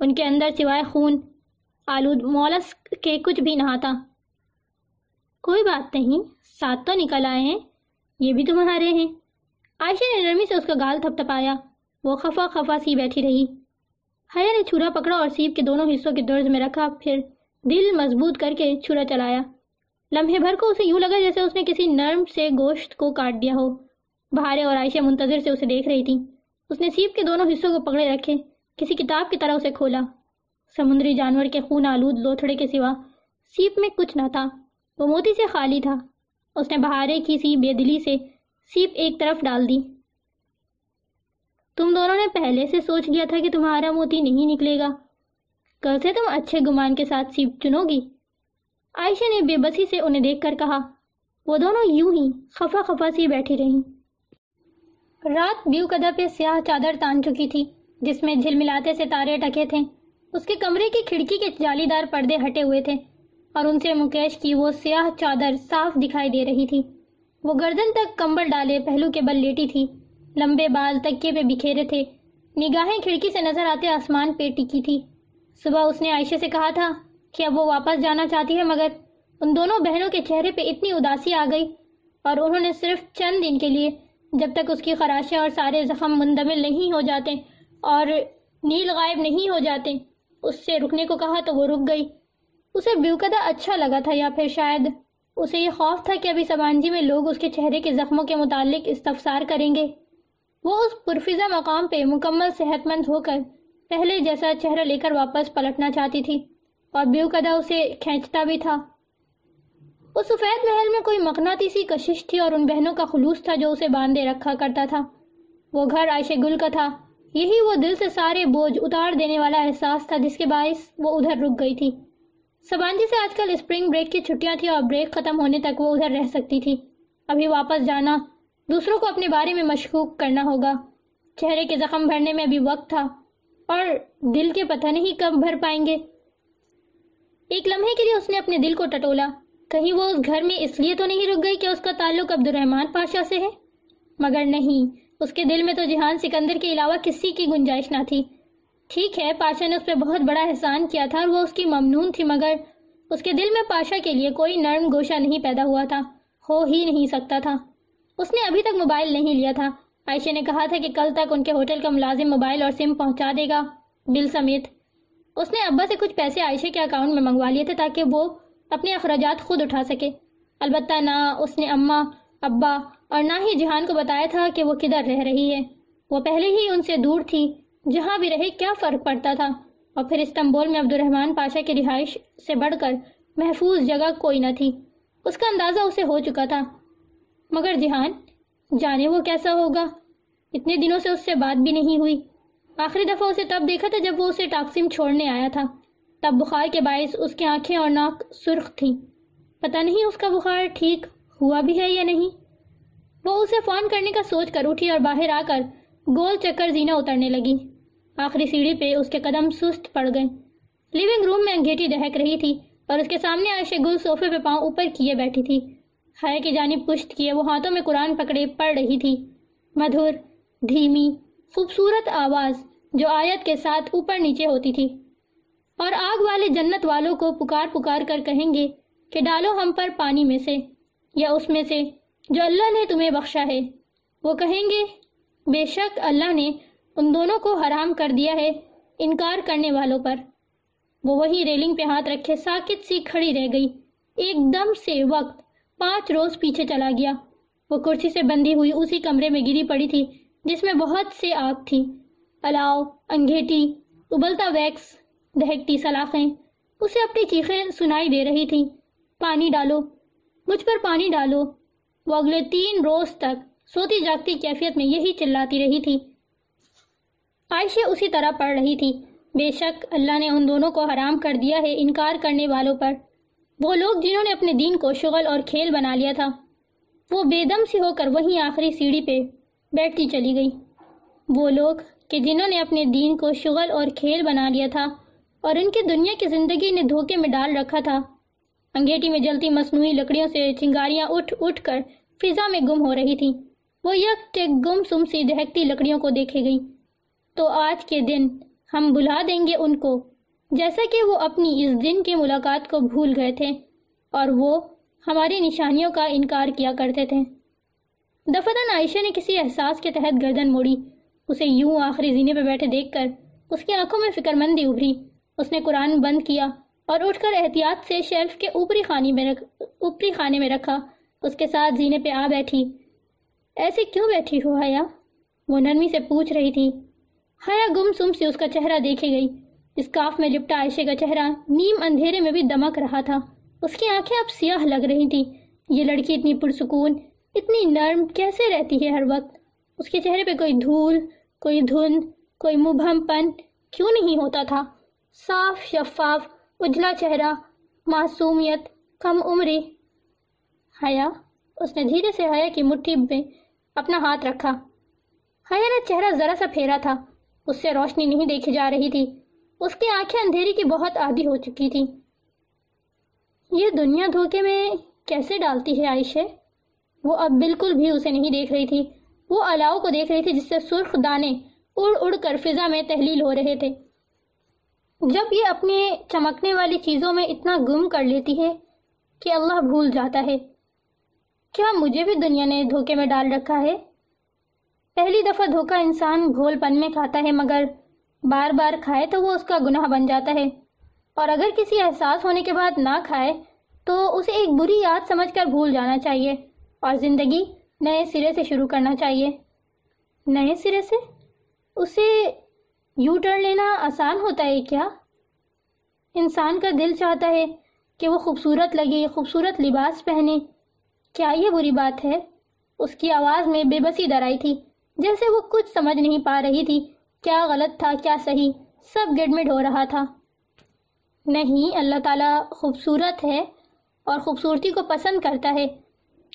ان کے اندر سوائے خون، آلود مولس کے کچھ بھی نہ تھا کوئی بات نہیں سات تو نکل آئے ہیں، یہ بھی تمہارے ہیں۔ عائشہ نے نرمی سے اس کا گال تھپ تھپایا۔ وہ خفا خفا سی بیٹھی رہی۔ حیا نے چھرا پکڑا اور سیپ کے دونوں حصوں کے درز میں رکھا، پھر دل مضبوط کر کے چھرا چلایا۔ لمحے بھر کو اسے یوں لگا جیسے اس نے کسی نرم سے گوشت کو کاٹ دیا ہو۔ بہارے اور عائشہ منتظر سے اسے دیکھ رہی تھی اس نے سیپ کے دونوں حصوں کو پکڑے رکھے، کسی کتاب کی طرح اسے کھولا۔ سمندری جانور کے خون آلود لوتھڑے کے سوا سیپ میں کچھ نہ تھا، وہ موتی سے خالی تھا۔ اس نے بہارے کی سی بے دلی سے سیپ ایک طرف ڈال دی۔ تم دونوں نے پہلے سے سوچ لیا تھا کہ تمہارا موتی نہیں نکلے گا۔ کل سے تم اچھے گمان کے ساتھ سیپ چنو گی۔ عائشہ نے بے بسی سے انہیں دیکھ کر کہا، وہ دونوں یوں ہی خفا خفا سی بیٹھی رہیں۔ رات بیو کدہ پہ سیاہ چادر تان چکی تھی، جس میں جھل ملاتے سے تارے ٹکے تھے۔ اس کے کمرے کی کھڑکی کے جالی دار پردے ہٹے ہوئے تھے اور ان سے مکیش کی وہ سیاہ چادر صاف دکھائی دے رہی تھی۔ وہ گردن تک کمبل ڈالے پہلو کے بل لیٹی تھی۔ لمبے بال تکے پہ بکھیرے تھے۔ نگاہیں کھڑکی سے نظر آتے آسمان پہ ٹکی تھی۔ صبح اس نے عائشہ سے کہا تھا کہ اب وہ واپس جانا چاہتی ہے، مگر ان دونوں بہنوں کے چہرے پہ اتنی اداسی آ گئی اور انہوں نے صرف چند دن کے لیے جب تک اس کی خراشیں اور سارے زخم مندمل نہیں ہو جاتے اور نیل غائب نہیں ہو جاتے، اس سے رکنے کو کہا تو وہ رک گئی۔ اسے بیوکدہ اچھا لگا تھا یا پھر شاید اسے یہ خوف تھا کہ ابھی سبانجی میں لوگ اس کے چہرے کے زخموں کے متعلق استفسار کریں گے۔ وہ اس پرفضہ مقام پہ مکمل صحت مند ہو کر پہلے جیسا چہرہ لے کر واپس پلٹنا چاہتی تھی اور بیوکدہ اسے کھینچتا بھی تھا۔ اس سفید محل میں کوئی مقناطیسی کشش تھی اور ان بہنوں کا خلوص تھا جو اسے باندھے رکھا کرتا تھا۔ وہ گھر عائشہ گل کا تھا۔ یہی وہ دل سے سارے بوجھ اتار دینے والا احساس تھا جس کے باعث وہ ادھر رک گئی تھی۔ سبانجی سے آج کل اسپرنگ بریک کی چھٹیاں تھی اور بریک ختم ہونے تک وہ ادھر رہ سکتی تھی۔ ابھی واپس جانا دوسروں کو اپنے بارے میں مشکوک کرنا ہوگا۔ چہرے کے زخم بھرنے میں ابھی وقت تھا اور دل کے پتہ نہیں کب بھر پائیں گے۔ ایک لمحے کے لیے اس نے اپنے دل کو ٹٹولا۔ کہیں وہ اس گھر میں اس لیے تو نہیں رک گئی کہ اس کا تعلق عبد الرحمان پاشا سے ہے؟ مگر نہیں، اس کے دل میں تو جہان سکندر کے علاوہ کسی کی گنجائش نہ تھی۔ ٹھیک ہے، پاشا نے اس پہ بہت بڑا احسان کیا تھا اور وہ اس کی ممنون تھی، مگر اس کے دل میں پاشا کے لیے کوئی نرم گوشہ نہیں پیدا ہوا تھا۔ ہو ہی نہیں سکتا تھا۔ اس نے ابھی تک موبائل نہیں لیا تھا۔ عائشہ نے کہا تھا کہ کل تک ان کے ہوٹل کا ملازم موبائل اور سم پہنچا دے گا۔ بل سمیت۔ اس نے ابا سے کچھ پیسے عائشہ کے اکاؤنٹ میں منگوا لیے تھے تاکہ وہ اپنے اخراجات خود اٹھا سکے۔ البتہ نہ اس نے اماں، ابا اور نہ ہی جہان کو بتایا تھا کہ وہ کدھر رہ رہی ہے۔ وہ پہلے ہی ان سے دور تھی، جہاں بھی رہے کیا فرق پڑتا تھا۔ اور پھر استنبول میں عبد الرحمان پاشا کی رہائش سے بڑھ کر محفوظ جگہ کوئی نہ تھی۔ اس کا اندازہ اسے ہو چکا تھا۔ مگر جہان، جانے وہ کیسا ہوگا؟ اتنے دنوں سے اس سے بات بھی نہیں ہوئی۔ آخری دفعہ اسے تب دیکھا تھا جب وہ اسے ٹاکسیم چھوڑنے آیا تھا۔ تب بخار کے باعث اس کی آنکھیں اور ناک سرخ تھیں۔ پتہ نہیں اس کا بخار ٹھیک ہوا بھی ہے یا نہیں۔ وہ اسے فون کرنے کا سوچ کر اٹھی اور باہر آ کر گول چکر زینہ اترنے لگی۔ آخری سیڑھی پہ اس کے قدم سست پڑ گئے۔ لیونگ روم میں انگیٹی دہک رہی تھی اور اس کے سامنے عائشہ گل صوفے پہ پاؤں اوپر کیے بیٹھی تھی۔ ہائے کی جانب پشت کیے وہ ہاتھوں میں قرآن پکڑے پڑھ رہی تھی۔ مدھر دھیمی، خوبصورت آواز جو آیت کے ساتھ اوپر نیچے ہوتی تھی۔ اور آگ والے جنت والوں کو پکار پکار کر کہیں گے کہ ڈالو ہم پر پانی میں سے یا اس میں سے جو اللہ نے تمہیں بخشا ہے۔ وہ کہیں گے، بے شک اللہ نے ان دونوں کو حرام کر دیا ہے انکار کرنے والوں پر۔ وہ وہی ریلنگ پہ ہاتھ رکھے ساکت سی کھڑی رہ گئی۔ ایک دم سے وقت پانچ روز پیچھے چلا گیا۔ وہ کرسی سے بندی ہوئی اسی کمرے میں گری پڑی تھی جس میں بہت سے آگ تھی۔ الاؤ انگھیٹی ابلتا ویکس دہکتی سلاخیں اسے اپنی چیخیں سنائی دے رہی تھی پانی ڈالو۔ مجھ پر پانی ڈالو۔ وہ اگلے تین روز تک سوتی جاگتی کیفیت میں یہی چلاتی رہی تھی۔ عائشہ اسی طرح پڑھ رہی تھی۔ بے شک اللہ نے ان دونوں کو حرام کر دیا ہے انکار کرنے والوں پر۔ وہ لوگ جنہوں نے اپنے دین کو شغل اور کھیل بنا لیا تھا۔ وہ بے دم سی ہو کر وہیں آخری سیڑھی پہ بیٹھتی چلی گئی۔ وہ لوگ کہ جنہوں نے اپنے دین کو شغل اور کھیل بنا لیا تھا۔ اور ان کی دنیا کی زندگی نے دھوکے میں ڈال رکھا تھا۔ انگیٹی میں جلتی مصنوعی لکڑیوں سے چنگاریاں اٹھ اٹھ کر فضا میں گم ہو رہی تھی وہ یک ٹک گم سم سی دہکتی لکڑیوں کو دیکھے گئی تو آج کے دن ہم بلا دیں گے ان کو۔ جیسا کہ وہ اپنی اس دن کی ملاقات کو بھول گئے تھے اور وہ ہماری نشانیوں کا انکار کیا کرتے تھے۔ دفتن عائشہ نے کسی احساس کے تحت گردن موڑی۔ اسے یوں آخری زینے پہ بیٹھے دیکھ کر اس کی آنکھوں میں فکر مندی ابھری۔ اس نے قرآن بند کیا اور اٹھ کر احتیاط سے شیلف کے اوپری خانے میں رکھ اوپری خانے میں رکھا۔ اس کے ساتھ زینے پہ آ بیٹھی۔ ایسے کیوں بیٹھی ہو حیا؟ وہ نرمی سے پوچھ رہی تھی۔ حیا گم سم سے اس کا چہرہ دیکھے گئی۔ اس کاف میں لپٹا عائشے کا چہرہ نیم اندھیرے میں بھی دمک رہا تھا۔ اس کی آنکھیں اب سیاہ لگ رہی تھی یہ لڑکی اتنی پرسکون، اتنی نرم کیسے رہتی ہے ہر وقت؟ اس کے چہرے پہ کوئی دھول، کوئی دھند، کوئی مبہم پن کیوں نہیں ہوتا تھا؟ صاف شفاف، اجلا چہرہ، معصومیت، کم عمری۔ حیا، اس نے دھیرے سے حیا کی مٹھی میں اپنا ہاتھ رکھا۔ حیا نے چہرہ ذرا سا پھیرا تھا، اس سے روشنی نہیں دیکھی جا رہی تھی۔ اس کی آنکھیں اندھیری کی بہت عادی ہو چکی تھی یہ دنیا دھوکے میں کیسے ڈالتی ہے عائشہ؟ وہ اب بالکل بھی اسے نہیں دیکھ رہی تھی۔ وہ الاؤ کو دیکھ رہی تھی جس سے سرخ دانے اڑ اڑ کر فضا میں تحلیل ہو رہے تھے۔ جب یہ اپنے چمکنے والی چیزوں میں اتنا گم کر لیتی ہے کہ اللہ بھول جاتا ہے، کیا مجھے بھی دنیا نے دھوکے میں ڈال رکھا ہے؟ پہلی دفعہ دھوکا انسان گھول پن میں کھاتا ہے، مگر بار بار کھائے تو وہ اس کا گناہ بن جاتا ہے۔ اور اگر کسی احساس ہونے کے بعد نہ کھائے، تو اسے ایک بری یاد سمجھ کر بھول جانا چاہیے۔ اور زندگی نئے سرے سے شروع کرنا چاہیے۔ نئے سرے سے؟ اسے یو ٹرن لینا آسان ہوتا ہے کیا؟ انسان کا دل چاہتا ہے کہ وہ خوبصورت لگے، خوبصورت لباس پہنے۔ کیا یہ بری بات ہے؟ اس کی آواز میں بے بسی درائی تھی، جیسے وہ کچھ سمجھ نہیں پا رہی تھی۔ کیا غلط تھا، کیا صحیح؟ سب گڈمڈ ہو رہا تھا۔ نہیں، اللہ تعالیٰ خوبصورت ہے اور خوبصورتی کو پسند کرتا ہے۔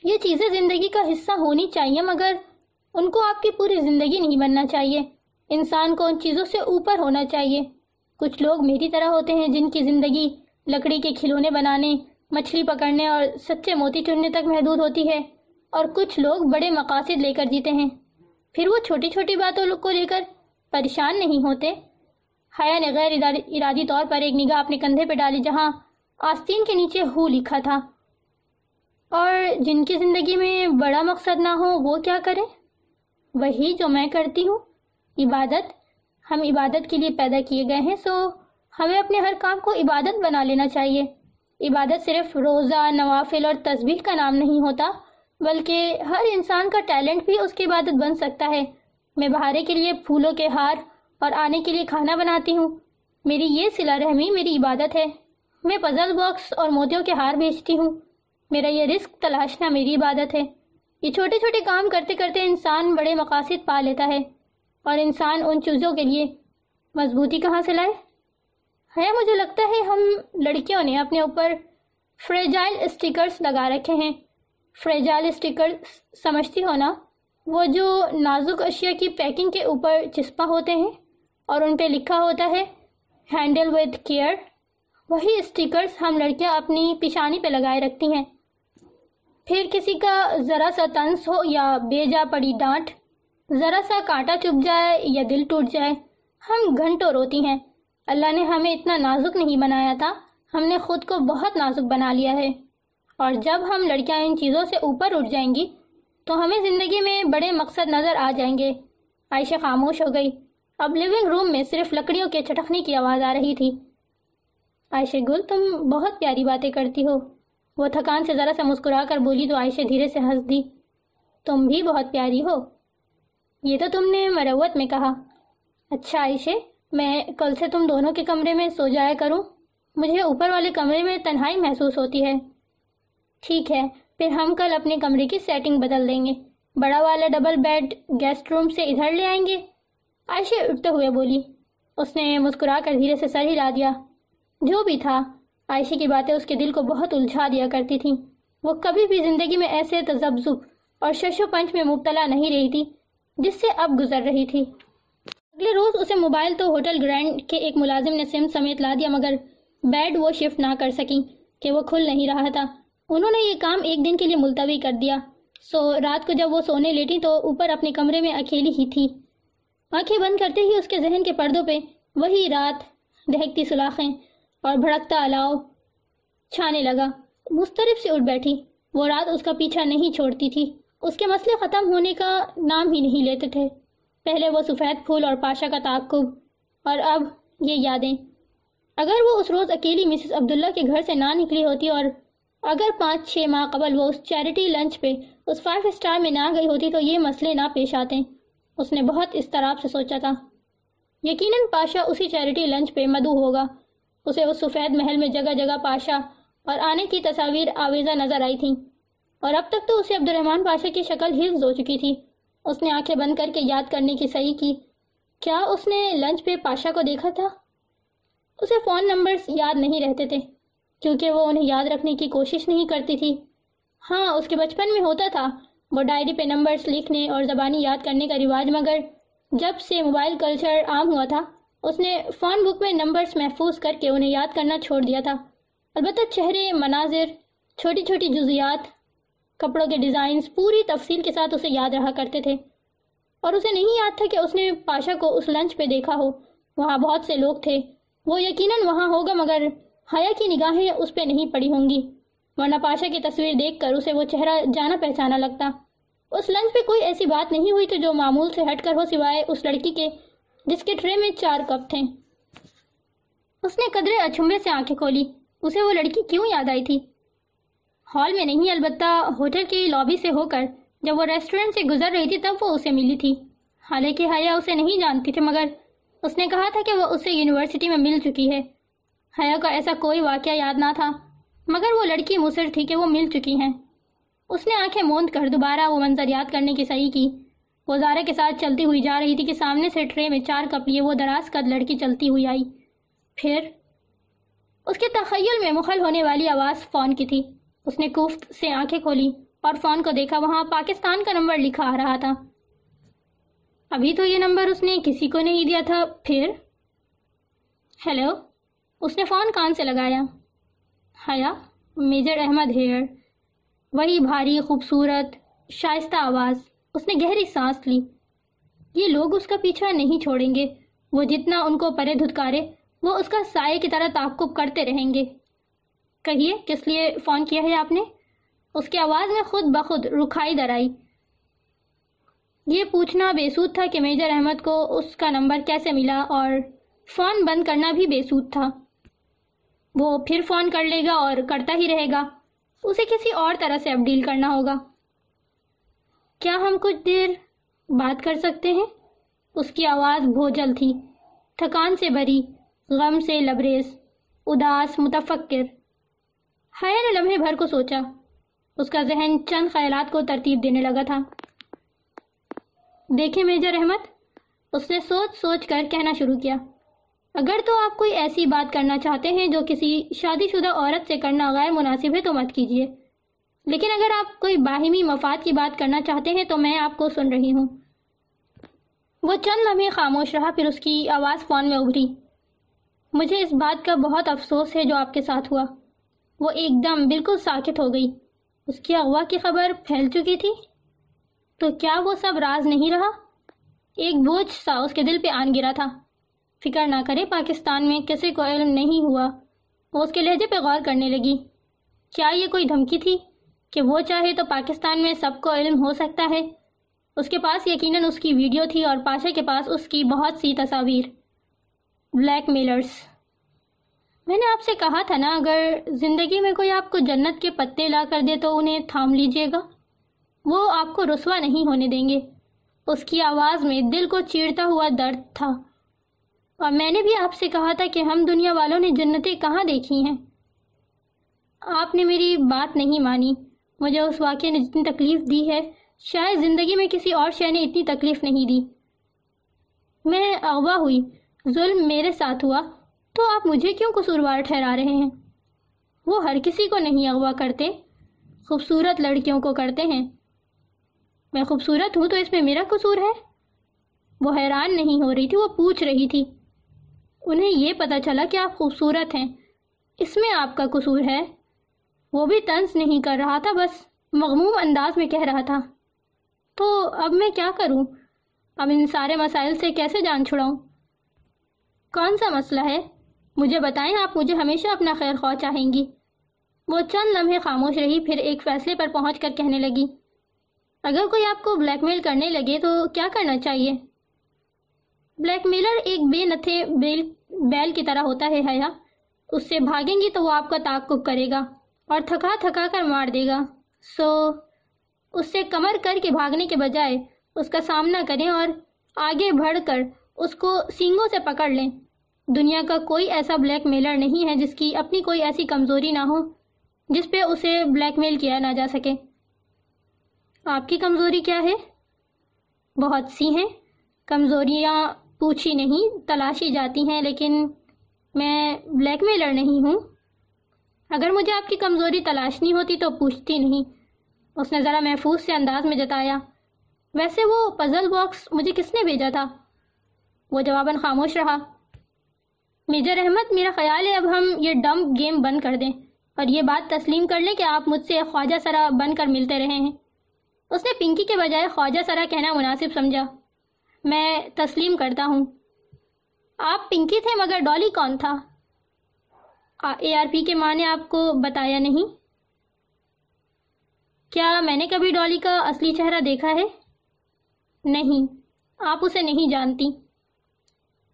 یہ چیزیں زندگی کا حصہ ہونی چاہیے، مگر ان کو آپ کی پوری زندگی نہیں بننا چاہیے۔ انسان کو ان چیزوں سے اوپر ہونا چاہیے۔ کچھ لوگ میری طرح ہوتے ہیں جن کی زندگی لکڑی کے کھلونے بنانے، مچھلی پکڑنے اور سچے موتی چننے تک محدود ہوتی ہے۔ اور کچھ لوگ بڑے مقاصد لے کر جیتے ہیں۔ پھر وہ چھوٹی چھوٹی باتوں کو لے کر پریشان نہیں ہوتے۔ حیا نے غیر ارادی طور پر ایک نگاہ اپنے کندھے پہ ڈالی جہاں آستین کے نیچے ہو لکھا تھا۔ اور جن کی زندگی میں بڑا مقصد نہ ہو وہ کیا کریں وہی جو میں کرتی ہوں۔ عبادت، ہم عبادت کے لیے پیدا کیے گئے ہیں، سو ہمیں اپنے ہر کام کو عبادت بنا لینا چاہیے۔ عبادت صرف روزہ، نوافل اور تسبیح کا نام نہیں ہوتا، بلکہ ہر انسان کا ٹیلنٹ بھی اس کی عبادت بن سکتا ہے۔ میں بہارے کے لیے پھولوں کے ہار اور آنے کے لیے کھانا بناتی ہوں۔ میری یہ صلہ رحمی میری عبادت ہے۔ میں پزل باکس اور موتیوں کے ہار بیچتی ہوں۔ میرا یہ رزق تلاشنا میری عبادت ہے۔ یہ چھوٹے چھوٹے کام کرتے کرتے انسان بڑے مقاصد پا لیتا ہے۔ اور انسان ان چیزوں کے لیے مضبوطی کہاں سے لائے؟ ہے مجھے لگتا ہے ہم لڑکیوں نے اپنے اوپر فریجائل اسٹیکرز لگا رکھے ہیں۔ فریجائل اسٹیکر سمجھتی ہو نا؟ وہ جو نازک اشیاء کی پیکنگ کے اوپر چسپا ہوتے ہیں اور ان پہ لکھا ہوتا ہے ہینڈل ود کیئر وہی اسٹیکرز ہم لڑکیاں اپنی پیشانی پہ لگائے رکھتی ہیں۔ پھر کسی کا ذرا سا تنس ہو یا بے جا پڑی ڈانٹ ذرا سا کانٹا چپ جائے یا دل ٹوٹ جائے، ہم گھنٹوں روتی ہیں۔ اللہ نے ہمیں اتنا نازک نہیں بنایا تھا، ہم نے خود کو بہت نازک بنا لیا ہے۔ اور جب ہم لڑکیاں ان چیزوں سے اوپر اٹھ جائیں گی، تو ہمیں زندگی میں بڑے مقصد نظر آ جائیں گے۔ عائشہ خاموش ہو گئی۔ اب لیونگ روم میں صرف لکڑیوں کے چٹکنے کی آواز آ رہی تھی۔ عائشہ، گل، تم بہت پیاری باتیں کرتی ہو۔ وہ تھکان سے ذرا سا مسکرا کر بولی تو عائشہ دھیرے سے ہنس دی۔ تم بھی بہت پیاری ہو۔ یہ تو تم نے مروت میں کہا۔ اچھا عائشہ، میں کل سے تم دونوں کے کمرے میں سو جایا کروں۔ مجھے اوپر والے کمرے میں تنہائی محسوس ہوتی ہے۔ ٹھیک ہے، پھر ہم کل اپنے کمرے کی سیٹنگ بدل دیں گے۔ بڑا والا ڈبل بیڈ گیسٹ روم سے ادھر لے آئیں گے۔ عائشہ اٹھتے ہوئے بولی۔ اس نے مسکرا کر دھیرے سے سر ہلا دیا۔ جو بھی تھا، عائشہ کی باتیں اس کے دل کو بہت الجھا دیا کرتی تھیں۔ وہ کبھی بھی زندگی میں ایسے تذبذب اور شش و پنچ میں مبتلا نہیں رہی تھی۔ جس سے اب گزر رہی تھی۔ اگلے روز اسے موبائل تو ہوٹل گرینڈ کے ایک ملازم نے سم سمیت لا دیا، مگر بیڈ وہ شفٹ نہ کر سکیں کہ وہ کھل نہیں رہا تھا۔ انہوں نے یہ کام ایک دن کے لیے ملتوی کر دیا۔ سو رات کو جب وہ سونے لیٹی تو اوپر اپنے کمرے میں اکیلی ہی تھی۔ آنکھیں بند کرتے ہی اس کے ذہن کے پردوں پہ وہی رات دہکتی سلاخیں اور بھڑکتا الاؤ چھانے لگا۔ مسترف سے اٹھ بیٹھی۔ وہ رات اس کا پیچھا نہیں چھوڑتی تھی۔ اس کے مسئلے ختم ہونے کا نام ہی نہیں لیتے تھے۔ پہلے وہ سفید پھول اور پاشا کا تعقب اور اب یہ یادیں۔ اگر وہ اس روز اکیلی مسز عبداللہ کے گھر سے نہ نکلی ہوتی اور اگر پانچ چھ ماہ قبل وہ اس چیریٹی لنچ پہ اس فائیو اسٹار میں نہ گئی ہوتی تو یہ مسئلے نہ پیش آتے۔ اس نے بہت استراب سے سوچا تھا۔ یقیناً پاشا اسی چیریٹی لنچ پہ مدعو ہوگا۔ اسے اس سفید محل میں جگہ جگہ پاشا اور آنے کی تصاویر آویزہ نظر آئی تھیں۔ اور اب تک تو اسے عبد الرحمن پاشا کی شکل حفظ ہو چکی تھی۔ اس نے آنکھیں بند کر کے یاد کرنے کی صحیح کی۔ کیا اس نے لنچ پہ پاشا کو دیکھا تھا؟ اسے فون نمبرز یاد نہیں رہتے تھے، کیونکہ وہ انہیں یاد رکھنے کی کوشش نہیں کرتی تھی۔ ہاں اس کے بچپن میں ہوتا تھا، وہ ڈائری پہ نمبرز لکھنے اور زبانی یاد کرنے کا رواج۔ مگر جب سے موبائل کلچر عام ہوا تھا، اس نے فون بک میں نمبرز محفوظ کر کے انہیں یاد کرنا چھوڑ دیا تھا۔ البتہ چہرے، مناظر، چھوٹی چھوٹی جزیات کپڑوں کے ڈیزائنز پوری تفصیل کے ساتھ اسے یاد رہا کرتے تھے۔ اور اسے نہیں یاد تھا کہ اس نے پاشا کو اس لنچ پہ دیکھا ہو۔ وہاں بہت سے لوگ تھے۔ وہ یقیناً وہاں ہوگا مگر حیا کی نگاہیں اس پہ نہیں پڑی ہوں گی۔ ورنہ پاشا کی تصویر دیکھ کر اسے وہ چہرہ جانا پہچانا لگتا۔ اس لنچ پہ کوئی ایسی بات نہیں ہوئی تو جو معمول سے ہٹ کر ہو سوائے اس لڑکی کے جس کے ٹرے میں چار کپ تھے۔ اس نے قدرے اچھمبے سے آنکھیں کھولی۔ اسے وہ لڑکی کیوں یاد آئی تھی؟ ہال میں نہیں، البتہ ہوٹل کی لابی سے ہو کر جب وہ ریسٹورنٹ سے گزر رہی تھی تب وہ اسے ملی تھی۔ حالانکہ حیا اسے نہیں جانتی تھی، مگر اس نے کہا تھا کہ وہ اسے یونیورسٹی میں مل چکی ہے۔ حیا کا ایسا کوئی واقعہ یاد نہ تھا، مگر وہ لڑکی مصر تھی کہ وہ مل چکی ہیں۔ اس نے آنکھیں موند کر دوبارہ وہ منظر یاد کرنے کی صحیح کی۔ وہ زارہ کے ساتھ چلتی ہوئی جا رہی تھی کہ سامنے سے ٹرے میں چار کپ لیے وہ دراز قد لڑکی چلتی ہوئی آئی۔ پھر اس کے تخیل میں مخل ہونے والی آواز فون کی تھی۔ اس نے کوفت سے آنکھیں کھولی اور فون کو دیکھا، وہاں پاکستان کا نمبر لکھا آ رہا تھا۔ ابھی تو یہ نمبر اس نے کسی کو نہیں دیا تھا، پھر؟ ہیلو، اس نے فون کان سے لگایا۔ حیا، میجر احمد ہیئر۔ وہی بھاری، خوبصورت، شائستہ آواز۔ اس نے گہری سانس لی۔ یہ لوگ اس کا پیچھا نہیں چھوڑیں گے۔ وہ جتنا ان کو پرے دھتکارے، وہ اس کا سائے کی طرح تعقب کرتے رہیں گے۔ کہیے کس لیے فون کیا ہے آپ نے؟ اس کی آواز میں خود بخود رکھائی در آئی۔ یہ پوچھنا بے سود تھا کہ میجر احمد کو اس کا نمبر کیسے ملا اور فون بند کرنا بھی بے سود تھا۔ وہ پھر فون کر لے گا اور کرتا ہی رہے گا۔ اسے کسی اور طرح سے اب ڈیل کرنا ہوگا۔ کیا ہم کچھ دیر بات کر سکتے ہیں؟ اس کی آواز بھوجل تھی۔ تھکان سے بری غم سے لبریز، اداس، متفکر۔ حیا نے لمحے بھر کو سوچا۔ اس کا ذہن چند خیالات کو ترتیب دینے لگا تھا۔ دیکھیں میجر احمد، اس نے سوچ سوچ کر کہنا شروع کیا۔ اگر تو آپ کوئی ایسی بات کرنا چاہتے ہیں جو کسی شادی شدہ عورت سے کرنا غیر مناسب ہے تو مت کیجیے۔ لیکن اگر آپ کوئی باہمی مفاد کی بات کرنا چاہتے ہیں تو میں آپ کو سن رہی ہوں۔ وہ چند لمحے خاموش رہا، پھر اس کی آواز فون میں ابھری۔ مجھے اس بات کا بہت افسوس ہے جو آپ کے ساتھ ہوا۔ وہ ایک دم بالکل ساکت ہو گئی۔ اس کی اغوا کی خبر پھیل چکی تھی۔ تو کیا وہ سب راز نہیں رہا؟ ایک بوجھ سا اس کے دل پہ آن گرا تھا۔ فکر نہ کرے پاکستان میں کسی کو علم نہیں ہوا۔ وہ اس کے لہجے پہ غور کرنے لگی۔ کیا یہ کوئی دھمکی تھی کہ وہ چاہے تو پاکستان میں سب کو علم ہو سکتا ہے؟ اس کے پاس یقیناً اس کی ویڈیو تھی اور پاشا کے پاس اس کی بہت سی تصاویر۔ Blackmailers. میں نے آپ سے کہا تھا نا، اگر زندگی میں کوئی آپ کو جنت کے پتے لا کر دے تو انہیں تھام لیجیے گا۔ وہ آپ کو رسوا نہیں ہونے دیں گے۔ اس کی آواز میں دل کو چیڑتا ہوا درد تھا۔ اور میں نے بھی آپ سے کہا تھا کہ ہم دنیا والوں نے جنتیں کہاں دیکھی ہیں۔ آپ نے میری بات نہیں مانی۔ مجھے اس واقعے نے جتنی تکلیف دی ہے، شاید زندگی میں کسی اور شے نے اتنی تکلیف نہیں دی۔ میں اغوا ہوئی۔ ظلم میرے ساتھ ہوا۔ تو آپ مجھے کیوں قصوروار ٹھہرا رہے ہیں؟ وہ ہر کسی کو نہیں اغوا کرتے۔ خوبصورت لڑکیوں کو کرتے ہیں۔ میں خوبصورت ہوں تو اس میں میرا قصور ہے؟ وہ حیران نہیں ہو رہی تھی، وہ پوچھ رہی تھی۔ انہیں یہ پتا چلا کہ آپ خوبصورت ہیں۔ اس میں آپ کا قصور ہے۔ وہ بھی طنز نہیں کر رہا تھا، بس مغموم انداز میں کہہ رہا تھا۔ تو اب میں کیا کروں؟ اب ان سارے مسائل سے کیسے جان چھڑاؤں؟ کون سا مسئلہ ہے؟ مجھے بتائیں، آپ مجھے ہمیشہ اپنا خیر خواہ چاہیں گی۔ وہ چند لمحے خاموش رہی، پھر ایک فیصلے پر پہنچ کر کہنے لگی، اگر کوئی آپ کو بلیک میل کرنے لگے تو کیا کرنا چاہیے؟ بلیک میلر ایک بے نتھے بیل بیل کی طرح ہوتا ہے، حیا۔ اس سے بھاگیں گی تو وہ آپ کا تعقب کرے گا اور تھکا تھکا کر مار دے گا۔ سو، اس سے کمر کر کے بھاگنے کے بجائے اس کا سامنا کریں اور آگے بڑھ کر اس کو سینگوں سے پکڑ لیں۔ دنیا کا کوئی ایسا بلیک میلر نہیں ہے جس کی اپنی کوئی ایسی کمزوری نہ ہو، جس پہ اسے بلیک میل کیا نہ جا سکے۔ آپ کی کمزوری کیا ہے؟ بہت سی ہیں۔ کمزوریاں پوچھی نہیں، تلاشی جاتی ہیں، لیکن میں بلیک میلر نہیں ہوں۔ اگر مجھے آپ کی کمزوری تلاشنی ہوتی تو پوچھتی نہیں۔ اس نے ذرا محفوظ سے انداز میں جتایا۔ ویسے وہ پزل باکس مجھے کس نے بھیجا تھا؟ وہ جواباً خاموش رہا۔ میجر احمد، میرا خیال ہے اب ہم یہ ڈمپ گیم بند کر دیں اور یہ بات تسلیم کر لیں کہ آپ مجھ سے خواجہ سرا بن کر ملتے رہے ہیں۔ اس نے پنکی کے بجائے خواجہ سرا کہنا مناسب سمجھا۔ میں تسلیم کرتا ہوں۔ آپ پنکی تھے مگر ڈالی کون تھا؟ اے آر پی کے ماں نے آپ کو بتایا نہیں؟ کیا میں نے کبھی ڈالی کا اصلی چہرہ دیکھا ہے؟ نہیں، آپ اسے نہیں جانتی۔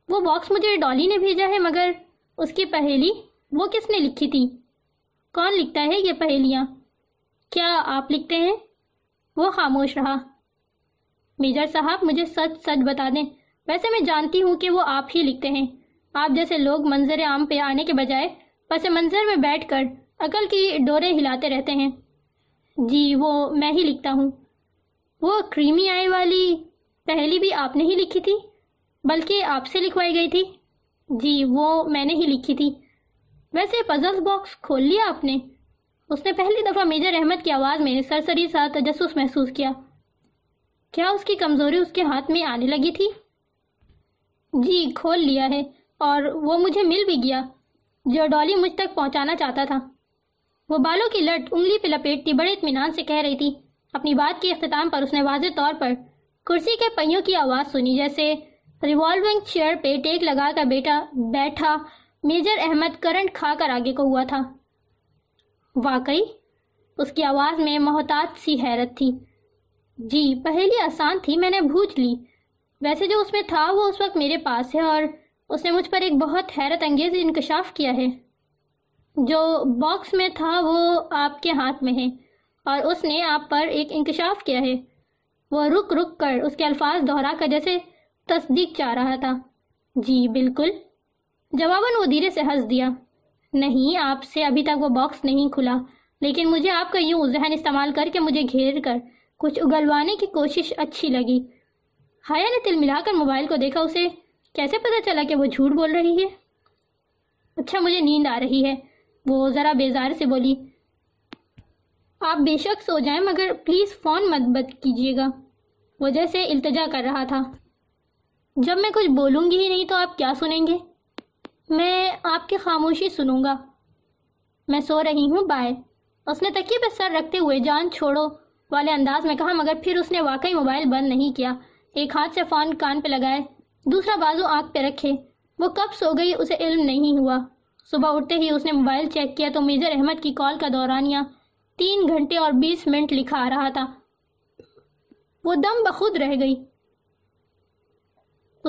وہ باکس مجھے ڈالی نے بھیجا ہے، مگر اس کی پہیلی وہ کس نے لکھی تھی؟ کون لکھتا ہے یہ پہیلیاں؟ کیا آپ لکھتے ہیں؟ وہ خاموش رہا۔ میجر صاحب، مجھے سچ سچ بتا دیں۔ ویسے میں جانتی ہوں کہ وہ آپ ہی لکھتے ہیں۔ آپ جیسے لوگ منظر عام پہ آنے کے بجائے پس منظر میں بیٹھ کر عقل کی ڈورے ہلاتے رہتے ہیں۔ جی وہ میں ہی لکھتا ہوں۔ وہ کریمی آئی والی پہلی بھی آپ نے ہی لکھی تھی؟ بلکہ آپ سے لکھوائی گئی تھی۔ جی وہ میں نے ہی لکھی تھی۔ ویسے پزل باکس کھول لیا آپ نے۔ اس نے پہلی دفعہ میجر احمد کی آواز میں سرسری سا تجسس محسوس کیا۔ کیا اس کی کمزوری اس کے ہاتھ میں آنے لگی تھی؟ جی کھول لیا ہے اور وہ مجھے مل بھی گیا، جو ڈالی مجھ تک پہنچانا چاہتا تھا۔ وہ بالوں کی لٹ، انگلی پہ لپیٹتی، بڑے اطمینان سے کہہ رہی تھی۔ اپنی بات کے اختتام پر اس نے واضح طور پر کرسی کے پہیوں کی آواز سنی، جیسے ریوالونگ چیئر پہ ٹیک لگا کر بیٹا بیٹھا میجر احمد کرنٹ کھا کر آگے کو ہوا تھا واقعی اس کی آواز میں محتاط سی حیرت تھی جی پہلی آسان تھی میں نے بھوج لی ویسے جو اس میں تھا وہ اس وقت میرے پاس ہے اور اس نے مجھ پر ایک بہت حیرت انگیز انکشاف کیا ہے جو باکس میں تھا وہ آپ کے ہاتھ میں ہے اور اس نے آپ پر ایک انکشاف کیا ہے وہ رک رک کر اس کے الفاظ دہرا کر جیسے تصدیق چاہ رہا تھا۔ جی بالکل۔ جواباً وہ دھیرے سے ہنس دیا۔ نہیں، آپ سے ابھی تک وہ باکس نہیں کھلا۔ لیکن مجھے آپ کا یوں ذہن استعمال کر کے مجھے گھیر کر کچھ اگلوانے کی کوشش اچھی لگی۔ ہایا نے تل ملا کر موبائل کو دیکھا۔ اسے کیسے پتا چلا کہ وہ جھوٹ بول رہی ہے؟ اچھا مجھے نیند آ رہی ہے۔ وہ ذرا بیزار سے بولی، آپ بے شک سو جائیں، مگر پلیز فون مت بند کیجیے گا۔ وہ جیسے التجا کر رہا تھا۔ جب میں کچھ بولوں گی ہی نہیں تو آپ کیا سنیں گے؟ میں آپ کی خاموشی سنوں گا۔ میں سو رہی ہوں، بائے۔ اس نے تکیے پہ سر رکھتے ہوئے جان چھوڑو۔ والے انداز میں کہا، مگر پھر اس نے واقعی موبائل بند نہیں کیا۔ ایک ہاتھ سے فون کان پہ لگائے، دوسرا بازو آنکھ پہ رکھے۔ وہ کب سو گئی اسے علم نہیں ہوا۔ صبح اٹھتے ہی اس نے موبائل چیک کیا تو میزر احمد کی کال کا دورانیہ تین گھنٹے اور بیس منٹ لکھا آ رہا تھا۔ وہ دم بخود رہ گئی۔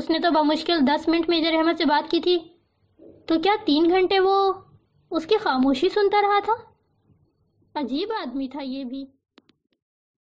اس نے تو بمشکل دس منٹ میجر احمد سے بات کی تھی۔ تو کیا تین گھنٹے وہ اس کی خاموشی سنتا رہا تھا؟ عجیب آدمی تھا یہ بھی۔